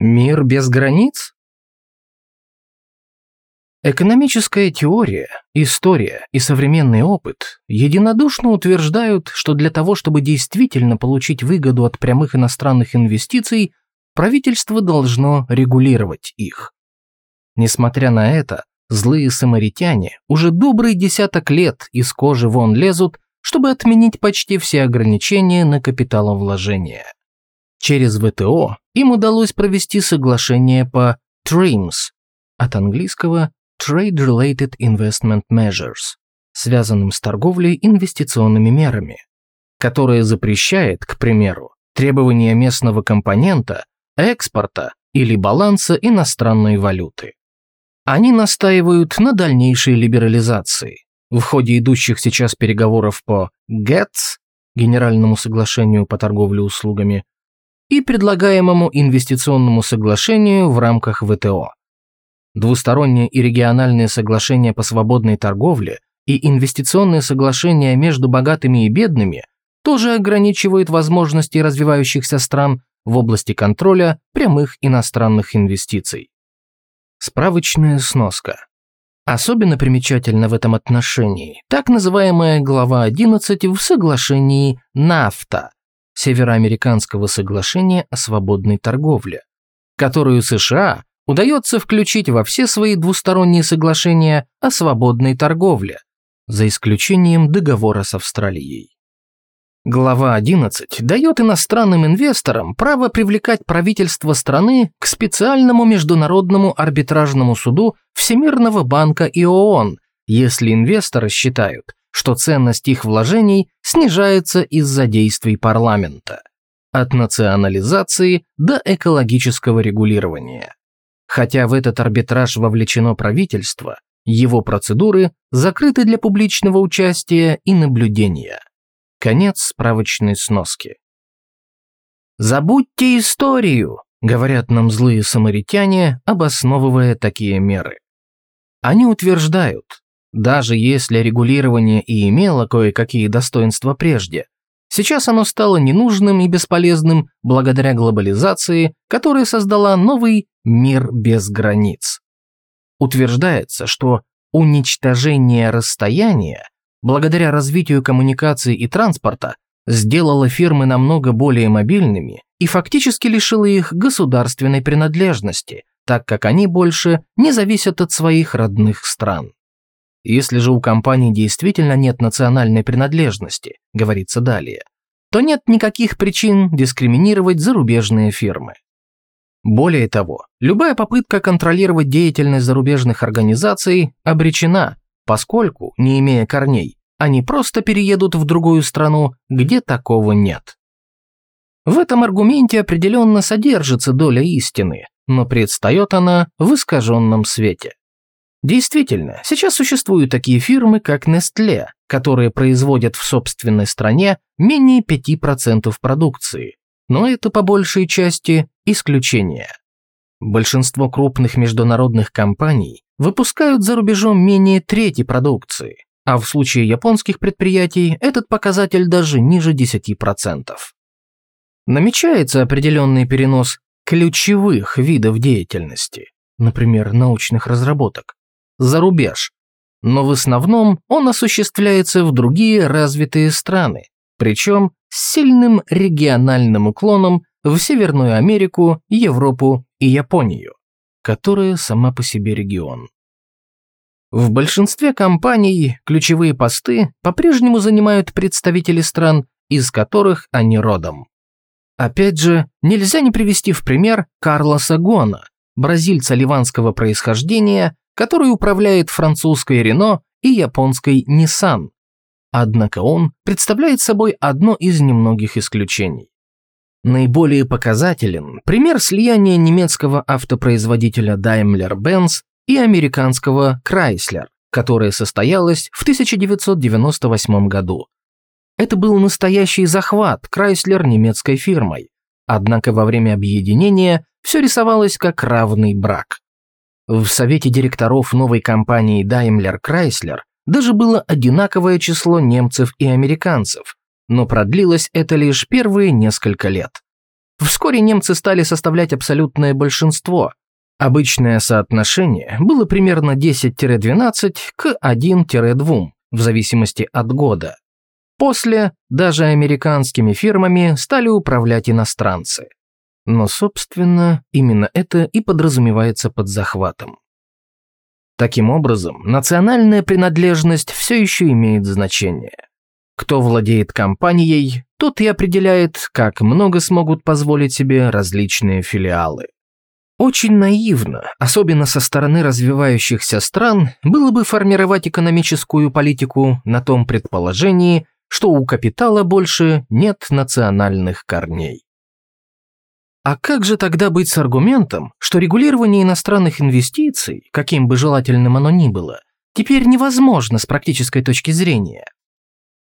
Мир без границ? Экономическая теория, история и современный опыт единодушно утверждают, что для того, чтобы действительно получить выгоду от прямых иностранных инвестиций, правительство должно регулировать их. Несмотря на это, злые самаритяне уже добрый десяток лет из кожи вон лезут, чтобы отменить почти все ограничения на капиталовложение. Через ВТО им удалось провести соглашение по TRIMS, от английского Trade-Related Investment Measures, связанным с торговлей инвестиционными мерами, которое запрещает, к примеру, требования местного компонента, экспорта или баланса иностранной валюты. Они настаивают на дальнейшей либерализации. В ходе идущих сейчас переговоров по GATS, Генеральному соглашению по торговле услугами, и предлагаемому инвестиционному соглашению в рамках ВТО. Двусторонние и региональные соглашения по свободной торговле и инвестиционные соглашения между богатыми и бедными тоже ограничивают возможности развивающихся стран в области контроля прямых иностранных инвестиций. Справочная сноска. Особенно примечательно в этом отношении так называемая глава 11 в соглашении НАФТА, Североамериканского соглашения о свободной торговле, которую США удается включить во все свои двусторонние соглашения о свободной торговле, за исключением договора с Австралией. Глава 11 дает иностранным инвесторам право привлекать правительство страны к специальному международному арбитражному суду Всемирного банка и ООН, если инвесторы считают, что ценность их вложений снижается из-за действий парламента. От национализации до экологического регулирования. Хотя в этот арбитраж вовлечено правительство, его процедуры закрыты для публичного участия и наблюдения. Конец справочной сноски. «Забудьте историю», — говорят нам злые самаритяне, обосновывая такие меры. Они утверждают, даже если регулирование и имело кое-какие достоинства прежде, Сейчас оно стало ненужным и бесполезным благодаря глобализации, которая создала новый мир без границ. Утверждается, что уничтожение расстояния, благодаря развитию коммуникаций и транспорта, сделало фирмы намного более мобильными и фактически лишило их государственной принадлежности, так как они больше не зависят от своих родных стран. Если же у компании действительно нет национальной принадлежности, говорится далее, то нет никаких причин дискриминировать зарубежные фирмы. Более того, любая попытка контролировать деятельность зарубежных организаций обречена, поскольку, не имея корней, они просто переедут в другую страну, где такого нет. В этом аргументе определенно содержится доля истины, но предстает она в искаженном свете. Действительно, сейчас существуют такие фирмы, как Nestle, которые производят в собственной стране менее 5% продукции, но это по большей части исключение. Большинство крупных международных компаний выпускают за рубежом менее трети продукции, а в случае японских предприятий этот показатель даже ниже 10%. Намечается определенный перенос ключевых видов деятельности, например, научных разработок, за рубеж, но в основном он осуществляется в другие развитые страны, причем с сильным региональным уклоном в Северную Америку, Европу и Японию, которая сама по себе регион. В большинстве компаний ключевые посты по-прежнему занимают представители стран, из которых они родом. Опять же, нельзя не привести в пример Карлоса Гона, бразильца ливанского происхождения, который управляет французской Рено и японской Nissan. Однако он представляет собой одно из немногих исключений. Наиболее показателен пример слияния немецкого автопроизводителя Daimler-Benz и американского Chrysler, которое состоялось в 1998 году. Это был настоящий захват Chrysler немецкой фирмой, однако во время объединения все рисовалось как равный брак. В совете директоров новой компании Daimler Chrysler даже было одинаковое число немцев и американцев, но продлилось это лишь первые несколько лет. вскоре немцы стали составлять абсолютное большинство. Обычное соотношение было примерно 10-12 к 1-2, в зависимости от года. После даже американскими фирмами стали управлять иностранцы. Но, собственно, именно это и подразумевается под захватом. Таким образом, национальная принадлежность все еще имеет значение. Кто владеет компанией, тот и определяет, как много смогут позволить себе различные филиалы. Очень наивно, особенно со стороны развивающихся стран, было бы формировать экономическую политику на том предположении, что у капитала больше нет национальных корней. А как же тогда быть с аргументом, что регулирование иностранных инвестиций, каким бы желательным оно ни было, теперь невозможно с практической точки зрения?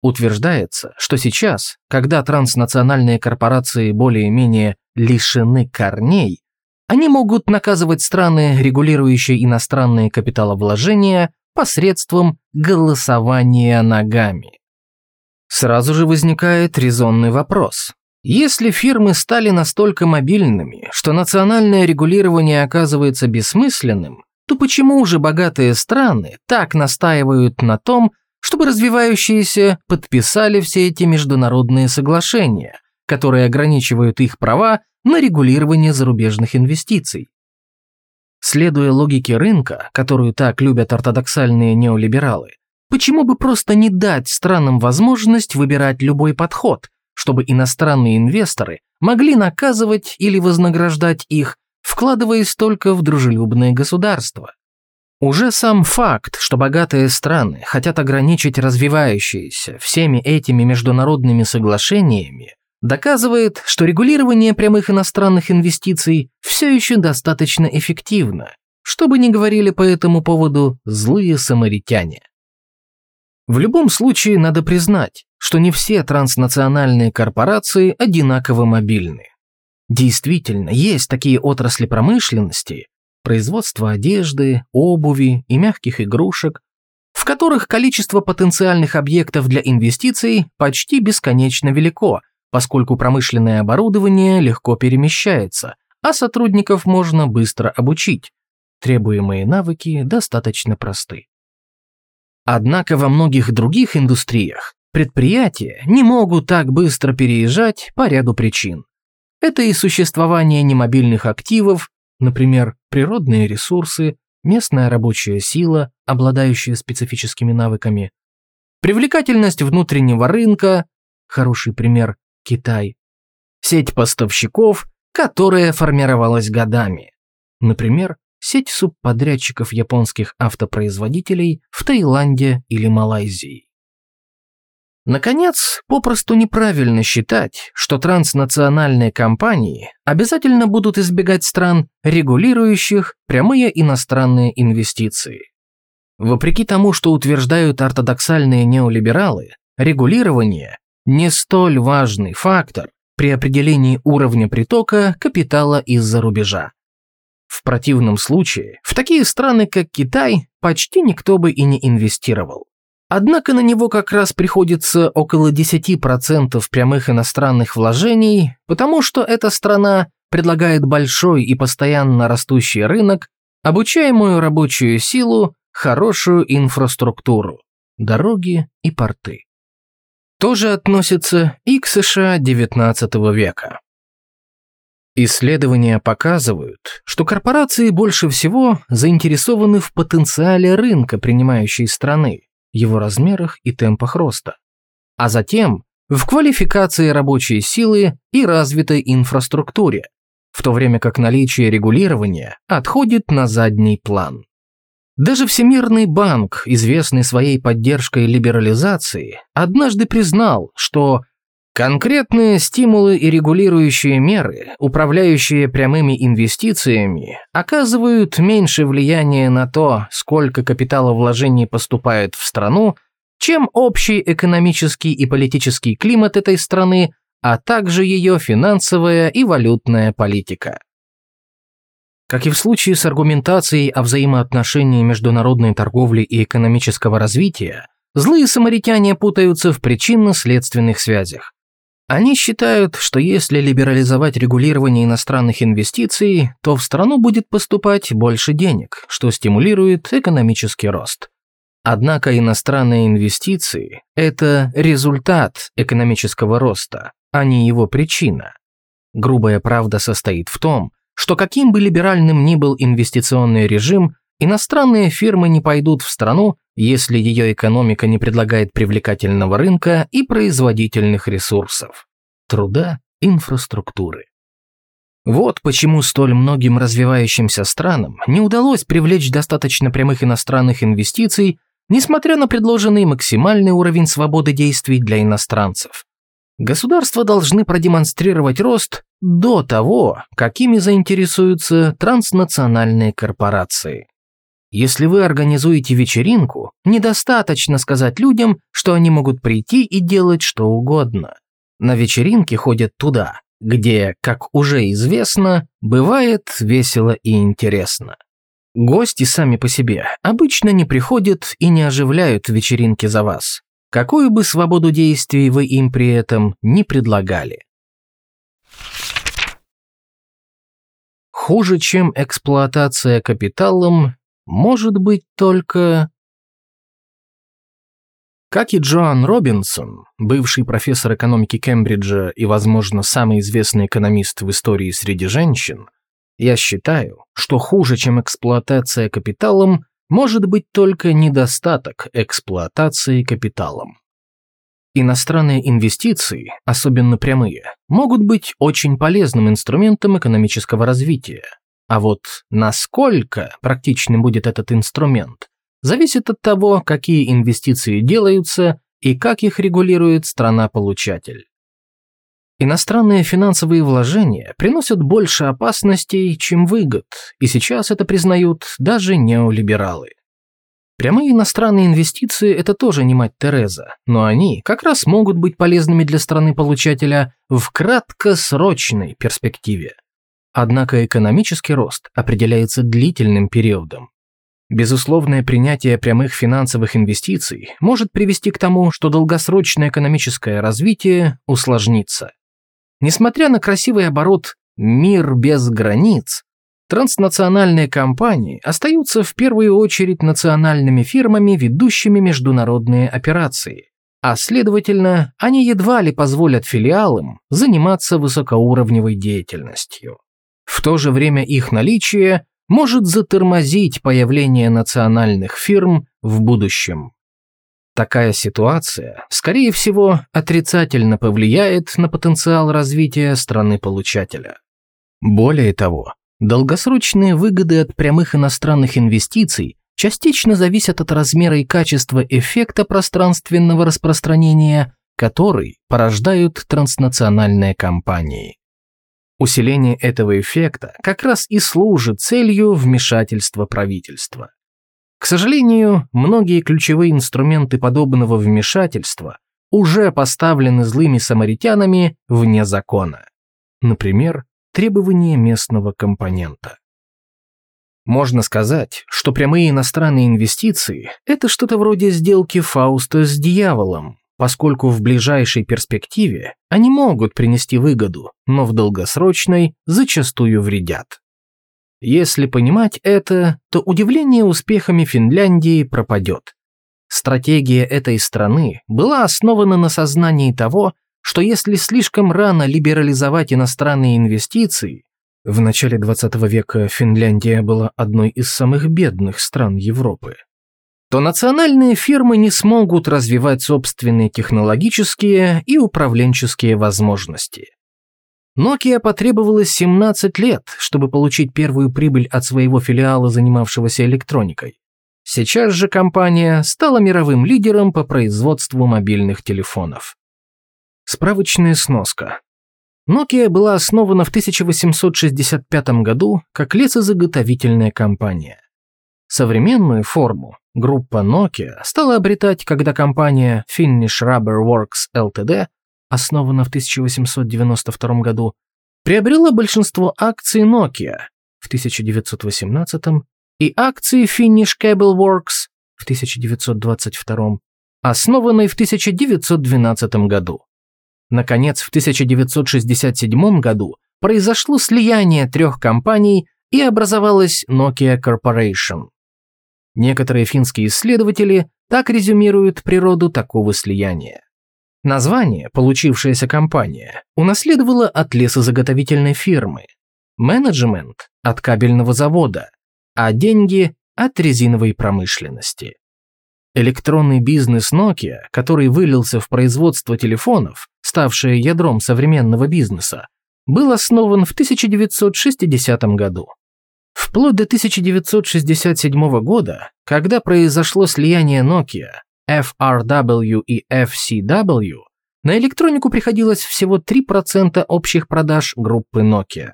Утверждается, что сейчас, когда транснациональные корпорации более-менее лишены корней, они могут наказывать страны, регулирующие иностранные капиталовложения, посредством голосования ногами. Сразу же возникает резонный вопрос. Если фирмы стали настолько мобильными, что национальное регулирование оказывается бессмысленным, то почему же богатые страны так настаивают на том, чтобы развивающиеся подписали все эти международные соглашения, которые ограничивают их права на регулирование зарубежных инвестиций? Следуя логике рынка, которую так любят ортодоксальные неолибералы, почему бы просто не дать странам возможность выбирать любой подход, чтобы иностранные инвесторы могли наказывать или вознаграждать их, вкладываясь только в дружелюбные государства. Уже сам факт, что богатые страны хотят ограничить развивающиеся всеми этими международными соглашениями, доказывает, что регулирование прямых иностранных инвестиций все еще достаточно эффективно, что бы ни говорили по этому поводу злые самаритяне. В любом случае надо признать, что не все транснациональные корпорации одинаково мобильны. Действительно, есть такие отрасли промышленности, производство одежды, обуви и мягких игрушек, в которых количество потенциальных объектов для инвестиций почти бесконечно велико, поскольку промышленное оборудование легко перемещается, а сотрудников можно быстро обучить. Требуемые навыки достаточно просты. Однако во многих других индустриях Предприятия не могут так быстро переезжать по ряду причин. Это и существование немобильных активов, например, природные ресурсы, местная рабочая сила, обладающая специфическими навыками, привлекательность внутреннего рынка, хороший пример – Китай, сеть поставщиков, которая формировалась годами, например, сеть субподрядчиков японских автопроизводителей в Таиланде или Малайзии. Наконец, попросту неправильно считать, что транснациональные компании обязательно будут избегать стран, регулирующих прямые иностранные инвестиции. Вопреки тому, что утверждают ортодоксальные неолибералы, регулирование – не столь важный фактор при определении уровня притока капитала из-за рубежа. В противном случае, в такие страны, как Китай, почти никто бы и не инвестировал. Однако на него как раз приходится около 10% прямых иностранных вложений, потому что эта страна предлагает большой и постоянно растущий рынок, обучаемую рабочую силу, хорошую инфраструктуру, дороги и порты. Тоже относится и к США XIX века. Исследования показывают, что корпорации больше всего заинтересованы в потенциале рынка принимающей страны, его размерах и темпах роста, а затем в квалификации рабочей силы и развитой инфраструктуре, в то время как наличие регулирования отходит на задний план. Даже Всемирный банк, известный своей поддержкой либерализации, однажды признал, что Конкретные стимулы и регулирующие меры, управляющие прямыми инвестициями, оказывают меньше влияния на то, сколько капиталовложений поступает в страну, чем общий экономический и политический климат этой страны, а также ее финансовая и валютная политика. Как и в случае с аргументацией о взаимоотношении международной торговли и экономического развития, злые самаритяне путаются в причинно-следственных связях. Они считают, что если либерализовать регулирование иностранных инвестиций, то в страну будет поступать больше денег, что стимулирует экономический рост. Однако иностранные инвестиции – это результат экономического роста, а не его причина. Грубая правда состоит в том, что каким бы либеральным ни был инвестиционный режим, иностранные фирмы не пойдут в страну, если ее экономика не предлагает привлекательного рынка и производительных ресурсов, труда, инфраструктуры. Вот почему столь многим развивающимся странам не удалось привлечь достаточно прямых иностранных инвестиций, несмотря на предложенный максимальный уровень свободы действий для иностранцев. Государства должны продемонстрировать рост до того, какими заинтересуются транснациональные корпорации. Если вы организуете вечеринку, недостаточно сказать людям, что они могут прийти и делать что угодно. На вечеринки ходят туда, где, как уже известно, бывает весело и интересно. Гости сами по себе обычно не приходят и не оживляют вечеринки за вас, какую бы свободу действий вы им при этом не предлагали. Хуже, чем эксплуатация капиталом, может быть только... Как и Джоан Робинсон, бывший профессор экономики Кембриджа и, возможно, самый известный экономист в истории среди женщин, я считаю, что хуже, чем эксплуатация капиталом, может быть только недостаток эксплуатации капиталом. Иностранные инвестиции, особенно прямые, могут быть очень полезным инструментом экономического развития – а вот насколько практичным будет этот инструмент, зависит от того, какие инвестиции делаются и как их регулирует страна-получатель. Иностранные финансовые вложения приносят больше опасностей, чем выгод, и сейчас это признают даже неолибералы. Прямые иностранные инвестиции – это тоже не мать Тереза, но они как раз могут быть полезными для страны-получателя в краткосрочной перспективе. Однако экономический рост определяется длительным периодом. Безусловное принятие прямых финансовых инвестиций может привести к тому, что долгосрочное экономическое развитие усложнится. Несмотря на красивый оборот «мир без границ», транснациональные компании остаются в первую очередь национальными фирмами, ведущими международные операции, а следовательно, они едва ли позволят филиалам заниматься высокоуровневой деятельностью. В то же время их наличие может затормозить появление национальных фирм в будущем. Такая ситуация, скорее всего, отрицательно повлияет на потенциал развития страны-получателя. Более того, долгосрочные выгоды от прямых иностранных инвестиций частично зависят от размера и качества эффекта пространственного распространения, который порождают транснациональные компании. Усиление этого эффекта как раз и служит целью вмешательства правительства. К сожалению, многие ключевые инструменты подобного вмешательства уже поставлены злыми самаритянами вне закона. Например, требование местного компонента. Можно сказать, что прямые иностранные инвестиции – это что-то вроде сделки Фауста с дьяволом, поскольку в ближайшей перспективе они могут принести выгоду, но в долгосрочной зачастую вредят. Если понимать это, то удивление успехами Финляндии пропадет. Стратегия этой страны была основана на сознании того, что если слишком рано либерализовать иностранные инвестиции, в начале 20 века Финляндия была одной из самых бедных стран Европы, то национальные фирмы не смогут развивать собственные технологические и управленческие возможности. Nokia потребовалось 17 лет, чтобы получить первую прибыль от своего филиала, занимавшегося электроникой. Сейчас же компания стала мировым лидером по производству мобильных телефонов. Справочная сноска. Nokia была основана в 1865 году как лесозаготовительная компания. Современную форму группа Nokia стала обретать, когда компания Finnish Rubber Works Ltd, основана в 1892 году, приобрела большинство акций Nokia в 1918 и акции Finnish Cable Works в 1922, основанной в 1912 году. Наконец, в 1967 году произошло слияние трех компаний и образовалась Nokia Corporation. Некоторые финские исследователи так резюмируют природу такого слияния. Название, получившаяся компания, унаследовала от лесозаготовительной фирмы, менеджмент – от кабельного завода, а деньги – от резиновой промышленности. Электронный бизнес Nokia, который вылился в производство телефонов, ставшее ядром современного бизнеса, был основан в 1960 году. Вплоть до 1967 года, когда произошло слияние Nokia, FRW и FCW, на электронику приходилось всего 3% общих продаж группы Nokia.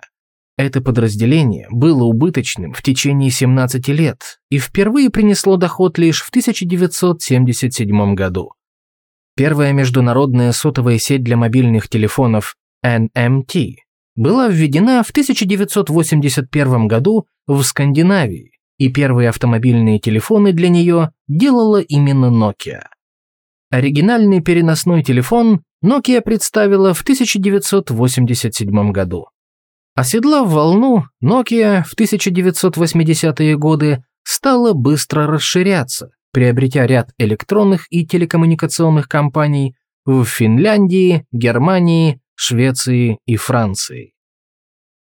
Это подразделение было убыточным в течение 17 лет и впервые принесло доход лишь в 1977 году. Первая международная сотовая сеть для мобильных телефонов NMT была введена в 1981 году в Скандинавии, и первые автомобильные телефоны для нее делала именно Nokia. Оригинальный переносной телефон Nokia представила в 1987 году. Оседлав волну, Nokia в 1980-е годы стала быстро расширяться, приобретя ряд электронных и телекоммуникационных компаний в Финляндии, Германии, Швеции и Франции.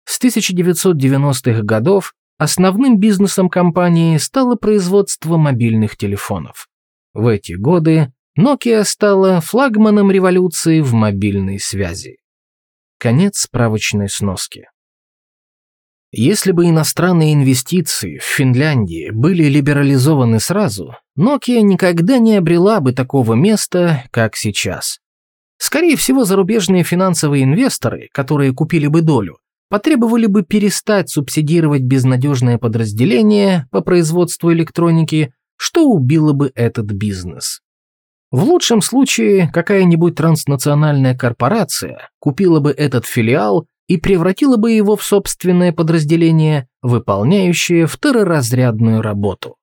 С 1990-х годов основным бизнесом компании стало производство мобильных телефонов. В эти годы Nokia стала флагманом революции в мобильной связи. Конец справочной сноски. Если бы иностранные инвестиции в Финляндии были либерализованы сразу, Nokia никогда не обрела бы такого места, как сейчас. Скорее всего, зарубежные финансовые инвесторы, которые купили бы долю, потребовали бы перестать субсидировать безнадежное подразделение по производству электроники, что убило бы этот бизнес. В лучшем случае какая-нибудь транснациональная корпорация купила бы этот филиал и превратила бы его в собственное подразделение, выполняющее второразрядную работу.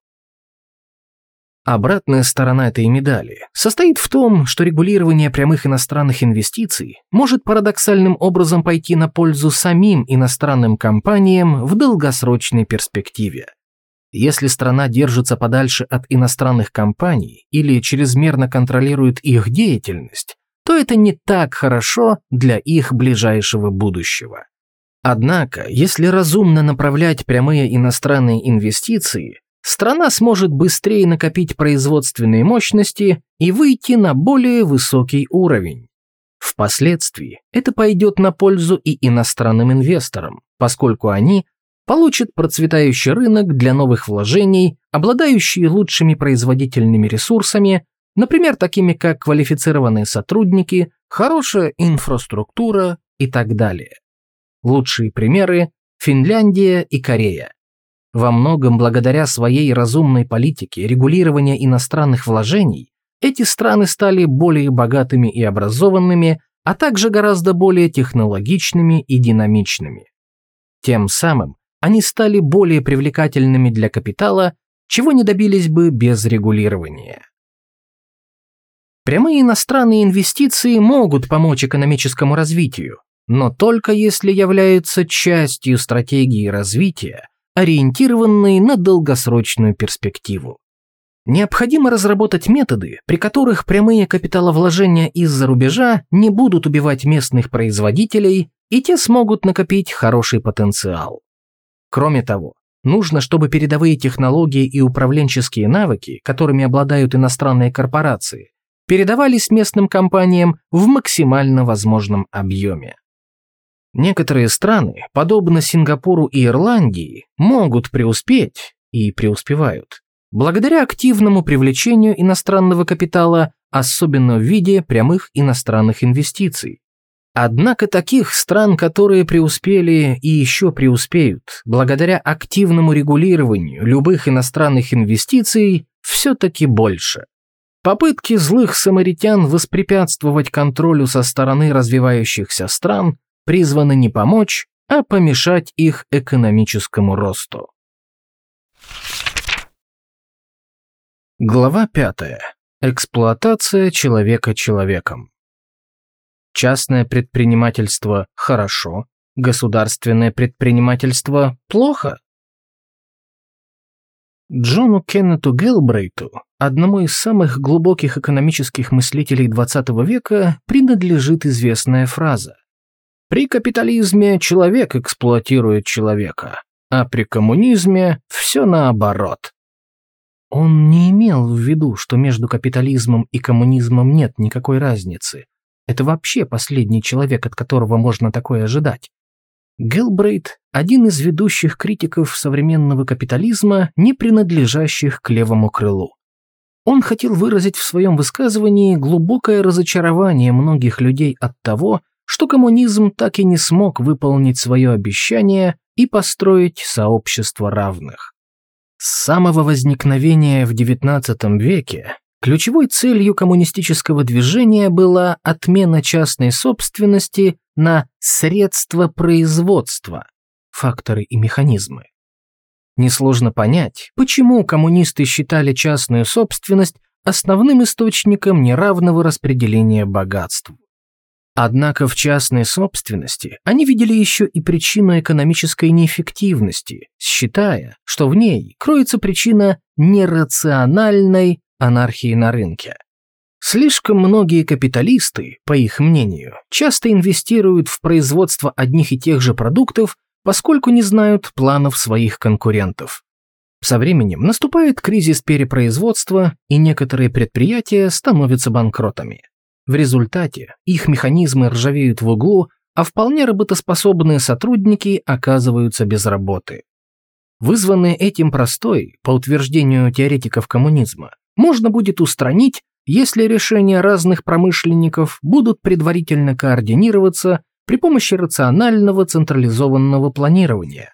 Обратная сторона этой медали состоит в том, что регулирование прямых иностранных инвестиций может парадоксальным образом пойти на пользу самим иностранным компаниям в долгосрочной перспективе. Если страна держится подальше от иностранных компаний или чрезмерно контролирует их деятельность, то это не так хорошо для их ближайшего будущего. Однако, если разумно направлять прямые иностранные инвестиции, страна сможет быстрее накопить производственные мощности и выйти на более высокий уровень. Впоследствии это пойдет на пользу и иностранным инвесторам, поскольку они получат процветающий рынок для новых вложений, обладающий лучшими производительными ресурсами, например, такими как квалифицированные сотрудники, хорошая инфраструктура и так далее. Лучшие примеры – Финляндия и Корея. Во многом благодаря своей разумной политике регулирования иностранных вложений эти страны стали более богатыми и образованными, а также гораздо более технологичными и динамичными. Тем самым они стали более привлекательными для капитала, чего не добились бы без регулирования. Прямые иностранные инвестиции могут помочь экономическому развитию, но только если являются частью стратегии развития, ориентированной на долгосрочную перспективу. Необходимо разработать методы, при которых прямые капиталовложения из-за рубежа не будут убивать местных производителей, и те смогут накопить хороший потенциал. Кроме того, нужно, чтобы передовые технологии и управленческие навыки, которыми обладают иностранные корпорации, передавались местным компаниям в максимально возможном объеме. Некоторые страны, подобно Сингапуру и Ирландии, могут преуспеть и преуспевают благодаря активному привлечению иностранного капитала, особенно в виде прямых иностранных инвестиций. Однако таких стран, которые преуспели и еще преуспеют, благодаря активному регулированию любых иностранных инвестиций, все-таки больше. Попытки злых самаритян воспрепятствовать контролю со стороны развивающихся стран призваны не помочь, а помешать их экономическому росту. Глава 5. Эксплуатация человека человеком. Частное предпринимательство – хорошо, государственное предпринимательство – плохо. Джону Кеннету Гелбрейту, одному из самых глубоких экономических мыслителей XX века, принадлежит известная фраза. При капитализме человек эксплуатирует человека, а при коммунизме все наоборот. Он не имел в виду, что между капитализмом и коммунизмом нет никакой разницы. Это вообще последний человек, от которого можно такое ожидать. Гелбрейт – один из ведущих критиков современного капитализма, не принадлежащих к левому крылу. Он хотел выразить в своем высказывании глубокое разочарование многих людей от того, что коммунизм так и не смог выполнить свое обещание и построить сообщество равных. С самого возникновения в XIX веке ключевой целью коммунистического движения была отмена частной собственности на средства производства, факторы и механизмы. Несложно понять, почему коммунисты считали частную собственность основным источником неравного распределения богатств. Однако в частной собственности они видели еще и причину экономической неэффективности, считая, что в ней кроется причина нерациональной анархии на рынке. Слишком многие капиталисты, по их мнению, часто инвестируют в производство одних и тех же продуктов, поскольку не знают планов своих конкурентов. Со временем наступает кризис перепроизводства, и некоторые предприятия становятся банкротами. В результате их механизмы ржавеют в углу, а вполне работоспособные сотрудники оказываются без работы. Вызванный этим простой, по утверждению теоретиков коммунизма, можно будет устранить, если решения разных промышленников будут предварительно координироваться при помощи рационального централизованного планирования.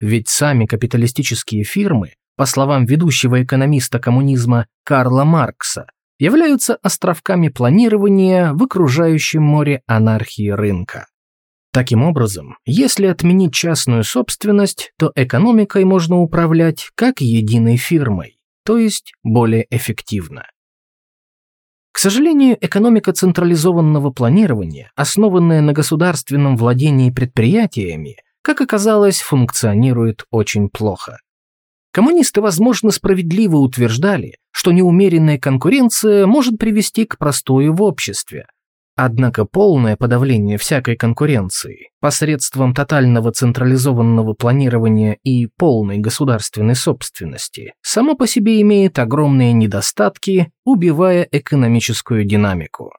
Ведь сами капиталистические фирмы, по словам ведущего экономиста коммунизма Карла Маркса, являются островками планирования в окружающем море анархии рынка. Таким образом, если отменить частную собственность, то экономикой можно управлять как единой фирмой, то есть более эффективно. К сожалению, экономика централизованного планирования, основанная на государственном владении предприятиями, как оказалось, функционирует очень плохо. Коммунисты, возможно, справедливо утверждали, что неумеренная конкуренция может привести к простою в обществе. Однако полное подавление всякой конкуренции посредством тотального централизованного планирования и полной государственной собственности само по себе имеет огромные недостатки, убивая экономическую динамику.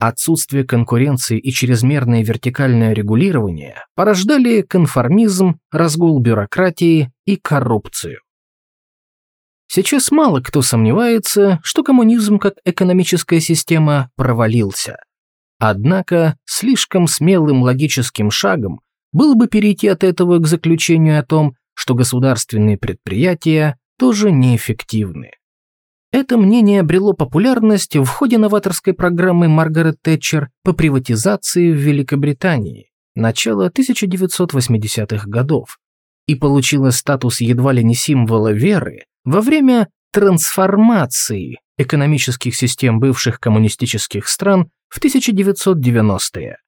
Отсутствие конкуренции и чрезмерное вертикальное регулирование порождали конформизм, разгул бюрократии и коррупцию. Сейчас мало кто сомневается, что коммунизм как экономическая система провалился. Однако слишком смелым логическим шагом было бы перейти от этого к заключению о том, что государственные предприятия тоже неэффективны. Это мнение обрело популярность в ходе новаторской программы Маргарет Тэтчер по приватизации в Великобритании начала 1980-х годов и получило статус едва ли не символа веры во время трансформации экономических систем бывших коммунистических стран в 1990-е.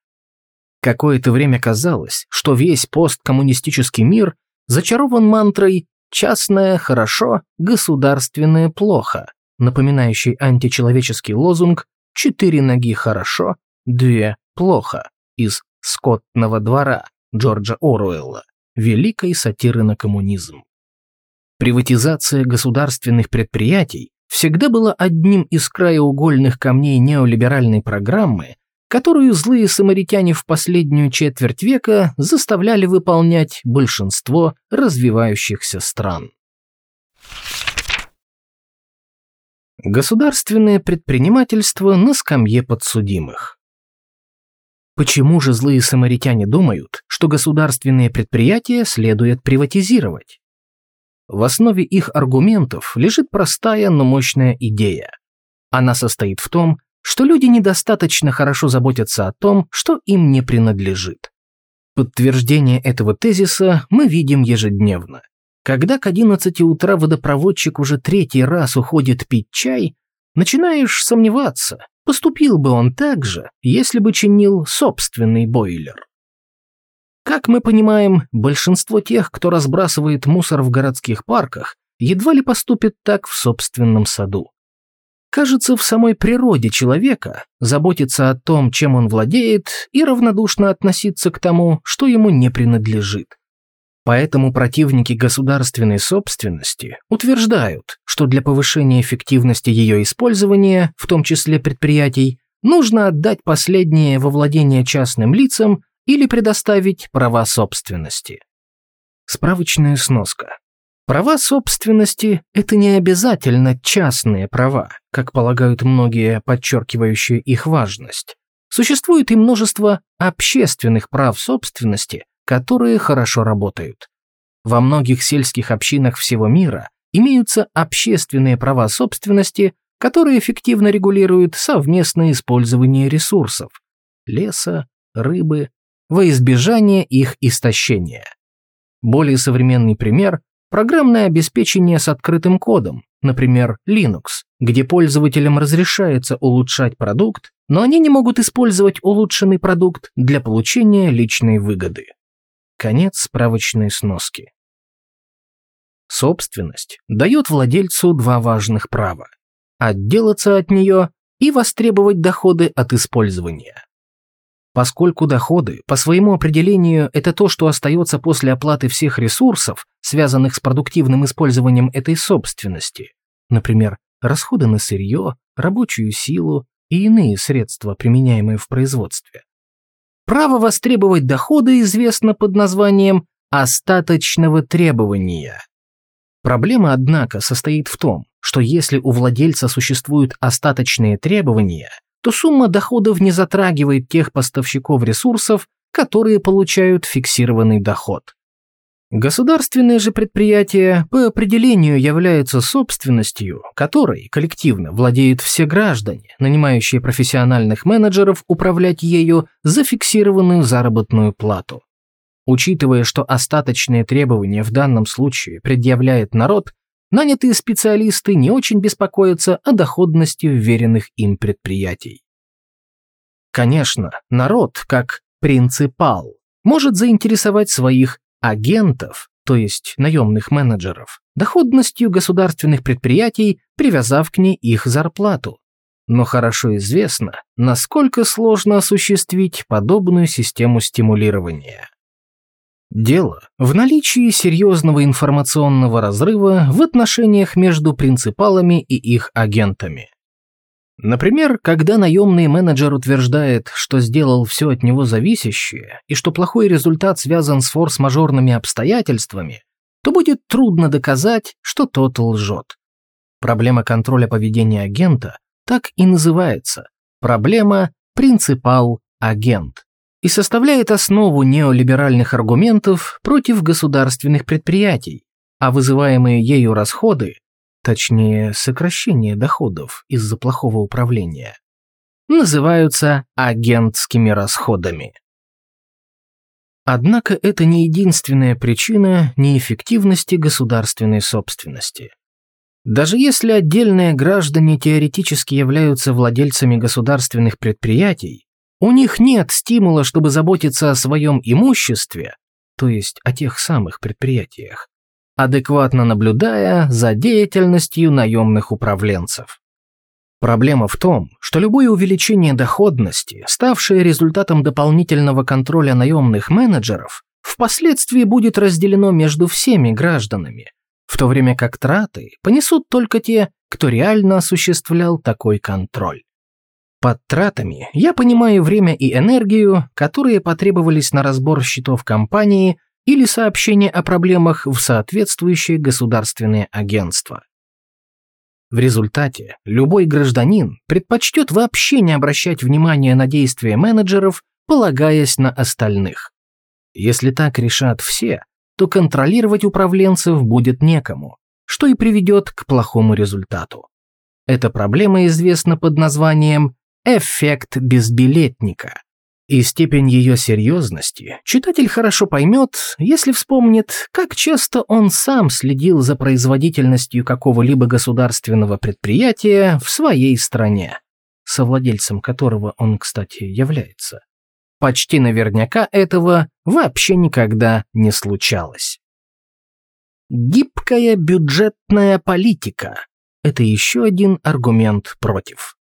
Какое-то время казалось, что весь посткоммунистический мир зачарован мантрой «частное хорошо, государственное плохо», напоминающий античеловеческий лозунг «четыре ноги хорошо, две плохо» из «Скотного двора» Джорджа Оруэлла, великой сатиры на коммунизм. Приватизация государственных предприятий всегда была одним из краеугольных камней неолиберальной программы, которую злые самаритяне в последнюю четверть века заставляли выполнять большинство развивающихся стран. Государственное предпринимательство на скамье подсудимых. Почему же злые самаритяне думают, что государственные предприятия следует приватизировать? В основе их аргументов лежит простая, но мощная идея. Она состоит в том, что люди недостаточно хорошо заботятся о том, что им не принадлежит. Подтверждение этого тезиса мы видим ежедневно. Когда к 11 утра водопроводчик уже третий раз уходит пить чай, начинаешь сомневаться, поступил бы он так же, если бы чинил собственный бойлер. Как мы понимаем, большинство тех, кто разбрасывает мусор в городских парках, едва ли поступит так в собственном саду. Кажется, в самой природе человека заботиться о том, чем он владеет, и равнодушно относиться к тому, что ему не принадлежит. Поэтому противники государственной собственности утверждают, что для повышения эффективности ее использования, в том числе предприятий, нужно отдать последнее во владение частным лицам или предоставить права собственности. Справочная сноска. Права собственности – это не обязательно частные права, как полагают многие, подчеркивающие их важность. Существует и множество общественных прав собственности, которые хорошо работают. Во многих сельских общинах всего мира имеются общественные права собственности, которые эффективно регулируют совместное использование ресурсов – леса, рыбы, во избежание их истощения. Более современный пример – программное обеспечение с открытым кодом, например, Linux, где пользователям разрешается улучшать продукт, но они не могут использовать улучшенный продукт для получения личной выгоды. Конец справочной сноски. Собственность дает владельцу два важных права – отделаться от нее и востребовать доходы от использования. Поскольку доходы, по своему определению, это то, что остается после оплаты всех ресурсов, связанных с продуктивным использованием этой собственности, например, расходы на сырье, рабочую силу и иные средства, применяемые в производстве. Право востребовать доходы известно под названием остаточного требования. Проблема, однако, состоит в том, что если у владельца существуют остаточные требования – то сумма доходов не затрагивает тех поставщиков ресурсов, которые получают фиксированный доход. Государственные же предприятия по определению являются собственностью, которой коллективно владеют все граждане, нанимающие профессиональных менеджеров управлять ею за фиксированную заработную плату. Учитывая, что остаточные требования в данном случае предъявляет народ, нанятые специалисты не очень беспокоятся о доходности вверенных им предприятий. Конечно, народ, как принципал, может заинтересовать своих агентов, то есть наемных менеджеров, доходностью государственных предприятий, привязав к ней их зарплату. Но хорошо известно, насколько сложно осуществить подобную систему стимулирования. Дело в наличии серьезного информационного разрыва в отношениях между принципалами и их агентами. Например, когда наемный менеджер утверждает, что сделал все от него зависящее и что плохой результат связан с форс-мажорными обстоятельствами, то будет трудно доказать, что тот лжет. Проблема контроля поведения агента так и называется – проблема принципал-агент и составляет основу неолиберальных аргументов против государственных предприятий, а вызываемые ею расходы, точнее сокращение доходов из-за плохого управления, называются агентскими расходами. Однако это не единственная причина неэффективности государственной собственности. Даже если отдельные граждане теоретически являются владельцами государственных предприятий, у них нет стимула, чтобы заботиться о своем имуществе, то есть о тех самых предприятиях, адекватно наблюдая за деятельностью наемных управленцев. Проблема в том, что любое увеличение доходности, ставшее результатом дополнительного контроля наемных менеджеров, впоследствии будет разделено между всеми гражданами, в то время как траты понесут только те, кто реально осуществлял такой контроль. Под тратами я понимаю время и энергию, которые потребовались на разбор счетов компании или сообщение о проблемах в соответствующее государственное агентство. В результате любой гражданин предпочтет вообще не обращать внимания на действия менеджеров, полагаясь на остальных. Если так решат все, то контролировать управленцев будет некому, что и приведет к плохому результату. Эта проблема известна под названием эффект безбилетника. И степень ее серьезности читатель хорошо поймет, если вспомнит, как часто он сам следил за производительностью какого-либо государственного предприятия в своей стране, совладельцем которого он, кстати, является. Почти наверняка этого вообще никогда не случалось. Гибкая бюджетная политика – это еще один аргумент против.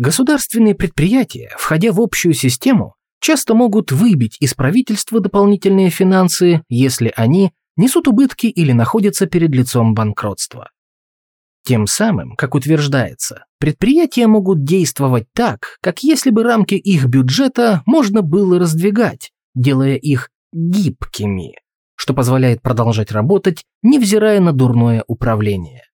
Государственные предприятия, входя в общую систему, часто могут выбить из правительства дополнительные финансы, если они несут убытки или находятся перед лицом банкротства. Тем самым, как утверждается, предприятия могут действовать так, как если бы рамки их бюджета можно было раздвигать, делая их гибкими, что позволяет продолжать работать, невзирая на дурное управление.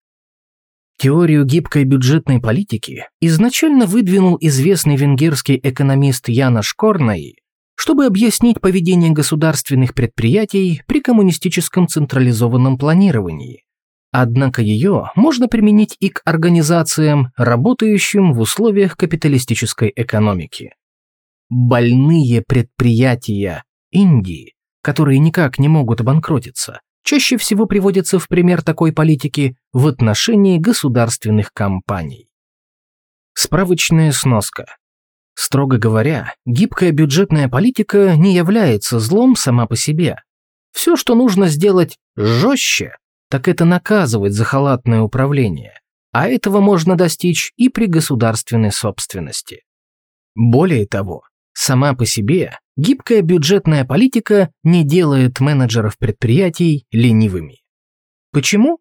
Теорию гибкой бюджетной политики изначально выдвинул известный венгерский экономист Янош Корнаи, чтобы объяснить поведение государственных предприятий при коммунистическом централизованном планировании. Однако ее можно применить и к организациям, работающим в условиях капиталистической экономики. Больные предприятия Индии, которые никак не могут обанкротиться, чаще всего приводятся в пример такой политики в отношении государственных компаний. Справочная сноска. Строго говоря, гибкая бюджетная политика не является злом сама по себе. Все, что нужно сделать жестче, так это наказывать за халатное управление, а этого можно достичь и при государственной собственности. Более того, сама по себе Гибкая бюджетная политика не делает менеджеров предприятий ленивыми. Почему?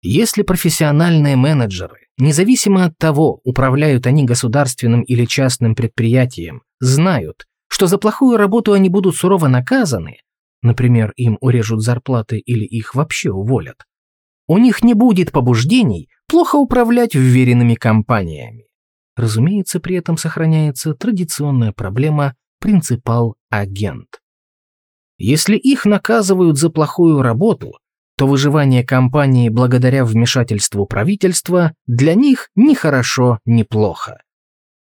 Если профессиональные менеджеры, независимо от того, управляют они государственным или частным предприятием, знают, что за плохую работу они будут сурово наказаны, например, им урежут зарплаты или их вообще уволят, у них не будет побуждений плохо управлять вверенными компаниями. Разумеется, при этом сохраняется традиционная проблема принципал-агент. Если их наказывают за плохую работу, то выживание компании благодаря вмешательству правительства для них ни хорошо, ни плохо.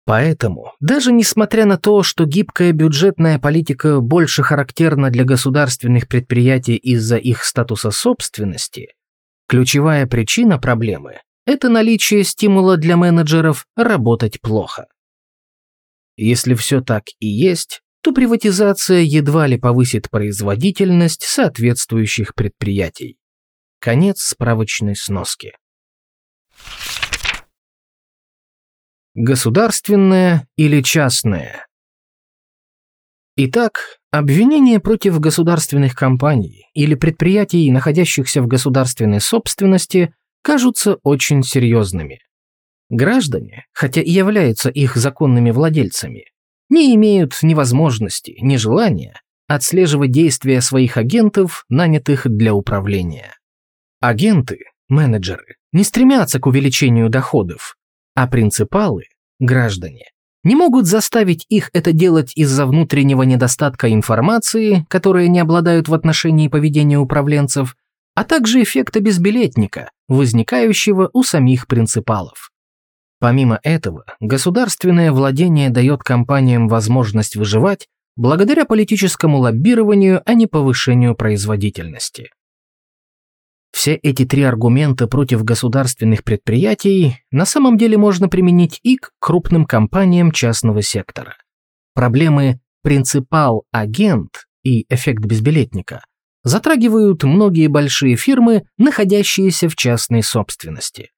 Поэтому, даже несмотря на то, что гибкая бюджетная политика больше характерна для государственных предприятий из-за их статуса собственности, ключевая причина проблемы – это наличие стимула для менеджеров работать плохо. Если все так и есть, то приватизация едва ли повысит производительность соответствующих предприятий. Конец справочной сноски. Государственное или частное? Итак, обвинения против государственных компаний или предприятий, находящихся в государственной собственности, кажутся очень серьезными. Граждане, хотя и являются их законными владельцами, не имеют ни возможности, ни желания отслеживать действия своих агентов, нанятых для управления. Агенты, менеджеры, не стремятся к увеличению доходов, а принципалы, граждане, не могут заставить их это делать из-за внутреннего недостатка информации, которой не обладают в отношении поведения управленцев, а также эффекта безбилетника, возникающего у самих принципалов. Помимо этого, государственное владение дает компаниям возможность выживать благодаря политическому лоббированию, а не повышению производительности. Все эти три аргумента против государственных предприятий на самом деле можно применить и к крупным компаниям частного сектора. Проблемы принципал-агент и эффект безбилетника затрагивают многие большие фирмы, находящиеся в частной собственности.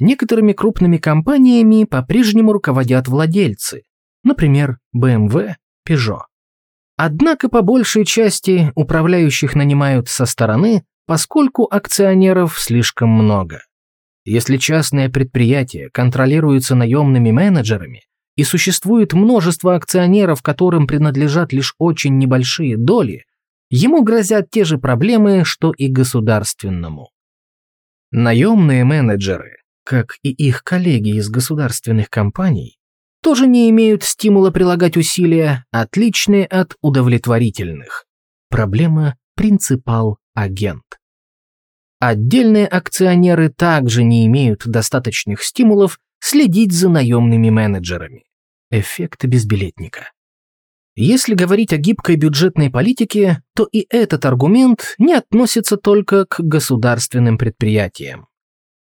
Некоторыми крупными компаниями по-прежнему руководят владельцы, например, BMW, Peugeot. Однако по большей части управляющих нанимают со стороны, поскольку акционеров слишком много. Если частное предприятие контролируется наемными менеджерами и существует множество акционеров, которым принадлежат лишь очень небольшие доли, ему грозят те же проблемы, что и государственному. Наемные менеджеры как и их коллеги из государственных компаний, тоже не имеют стимула прилагать усилия, отличные от удовлетворительных. Проблема принципал-агент. Отдельные акционеры также не имеют достаточных стимулов следить за наемными менеджерами. Эффект безбилетника. Если говорить о гибкой бюджетной политике, то и этот аргумент не относится только к государственным предприятиям.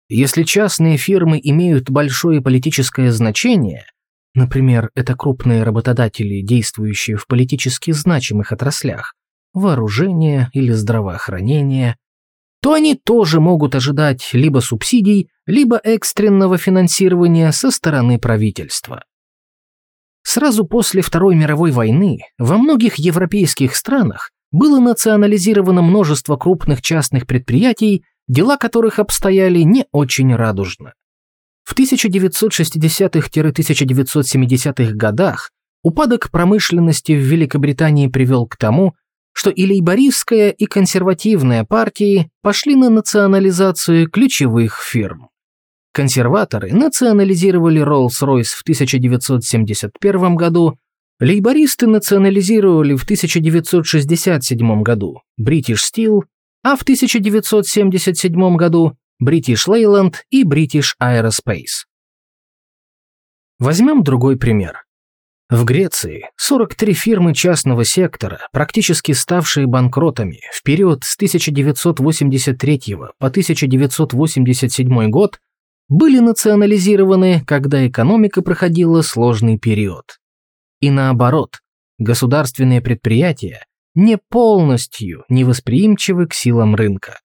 Если частные фирмы имеют большое политическое значение, например, это крупные работодатели, действующие в политически значимых отраслях, вооружение или здравоохранение, то они тоже могут ожидать либо субсидий, либо экстренного финансирования со стороны правительства. Сразу после Второй мировой войны во многих европейских странах было национализировано множество крупных частных предприятий, дела которых обстояли не очень радужно. В 1960-1970-х годах упадок промышленности в Великобритании привел к тому, что и лейбористская, и консервативная партии пошли на национализацию ключевых фирм. Консерваторы национализировали Rolls-Royce в 1971 году, лейбористы национализировали в 1967 году British Steel, а в 1977 году British Leyland и British Aerospace. Возьмем другой пример. В Греции 43 фирмы частного сектора, практически ставшие банкротами в период с 1983 по 1987 год, были национализированы, когда экономика проходила сложный период. И наоборот, государственные предприятия не полностью невосприимчивы к силам рынка.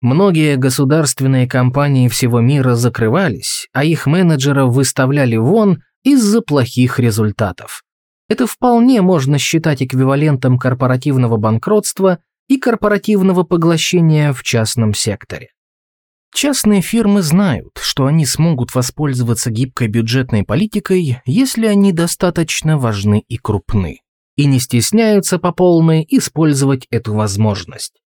Многие государственные компании всего мира закрывались, а их менеджеров выставляли вон из-за плохих результатов. Это вполне можно считать эквивалентом корпоративного банкротства и корпоративного поглощения в частном секторе. Частные фирмы знают, что они смогут воспользоваться гибкой бюджетной политикой, если они достаточно важны и крупны, и не стесняются по полной использовать эту возможность.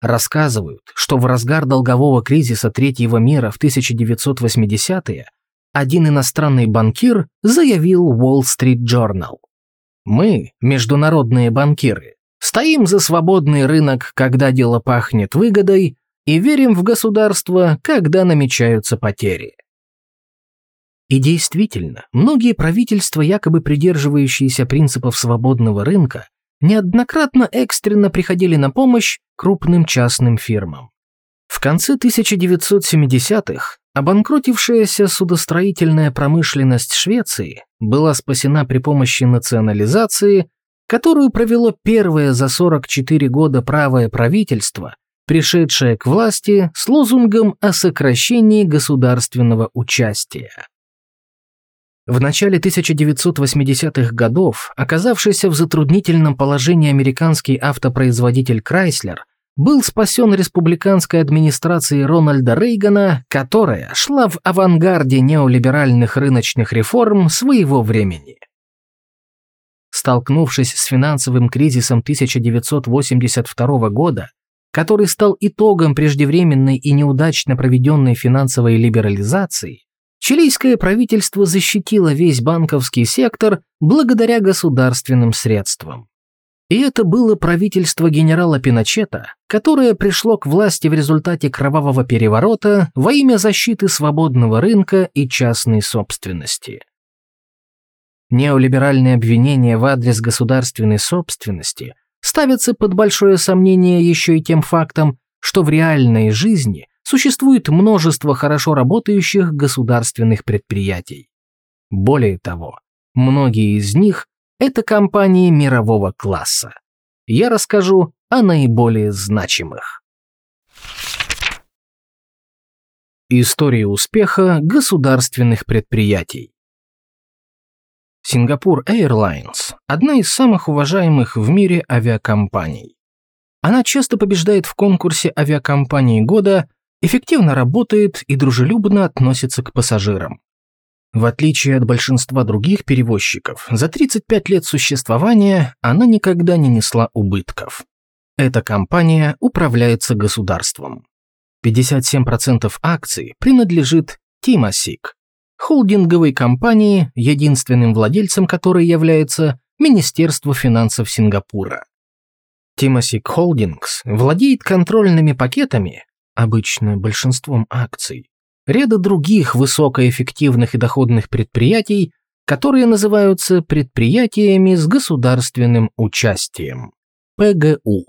Рассказывают, что в разгар долгового кризиса третьего мира в 1980-е один иностранный банкир заявил Wall Street Journal. «Мы, международные банкиры, стоим за свободный рынок, когда дело пахнет выгодой, и верим в государство, когда намечаются потери. И действительно, многие правительства, якобы придерживающиеся принципов свободного рынка, неоднократно экстренно приходили на помощь крупным частным фирмам. В конце 1970-х обанкротившаяся судостроительная промышленность Швеции была спасена при помощи национализации, которую провело первое за 44 года правое правительство пришедшая к власти с лозунгом о сокращении государственного участия. В начале 1980-х годов, оказавшийся в затруднительном положении американский автопроизводитель Chrysler, был спасен республиканской администрацией Рональда Рейгана, которая шла в авангарде неолиберальных рыночных реформ своего времени. Столкнувшись с финансовым кризисом 1982 года, который стал итогом преждевременной и неудачно проведенной финансовой либерализации, чилийское правительство защитило весь банковский сектор благодаря государственным средствам. И это было правительство генерала Пиночета, которое пришло к власти в результате кровавого переворота во имя защиты свободного рынка и частной собственности. Неолиберальные обвинения в адрес государственной собственности – ставится под большое сомнение еще и тем фактом, что в реальной жизни существует множество хорошо работающих государственных предприятий. Более того, многие из них – это компании мирового класса. Я расскажу о наиболее значимых. История успеха государственных предприятий. Сингапур Airlines – одна из самых уважаемых в мире авиакомпаний. Она часто побеждает в конкурсе авиакомпании года, эффективно работает и дружелюбно относится к пассажирам. В отличие от большинства других перевозчиков, за 35 лет существования она никогда не несла убытков. Эта компания управляется государством. 57% акций принадлежит Тимасик, холдинговой компании, единственным владельцем которой является Министерство финансов Сингапура. Тимасик Холдингс владеет контрольными пакетами, обычно большинством акций, ряда других высокоэффективных и доходных предприятий, которые называются предприятиями с государственным участием – ПГУ.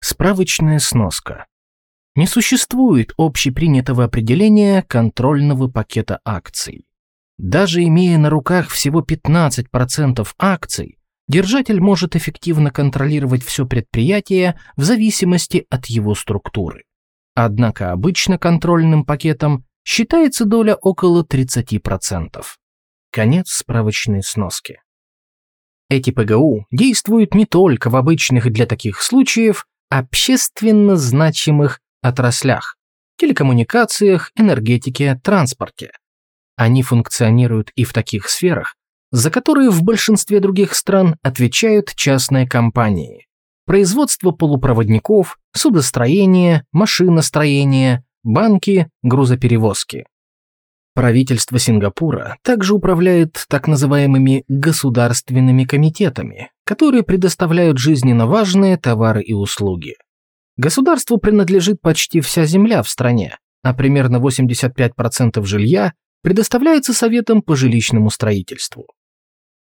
Справочная сноска. Не существует общепринятого определения контрольного пакета акций. Даже имея на руках всего 15% акций, держатель может эффективно контролировать все предприятие в зависимости от его структуры. Однако обычно контрольным пакетом считается доля около 30%. Конец справочной сноски. Эти ПГУ действуют не только в обычных для таких случаев общественно значимых отраслях – телекоммуникациях, энергетике, транспорте. Они функционируют и в таких сферах, за которые в большинстве других стран отвечают частные компании. Производство полупроводников, судостроение, машиностроение, банки, грузоперевозки. Правительство Сингапура также управляет так называемыми государственными комитетами, которые предоставляют жизненно важные товары и услуги. Государству принадлежит почти вся земля в стране, а примерно 85% жилья предоставляется Советом по жилищному строительству.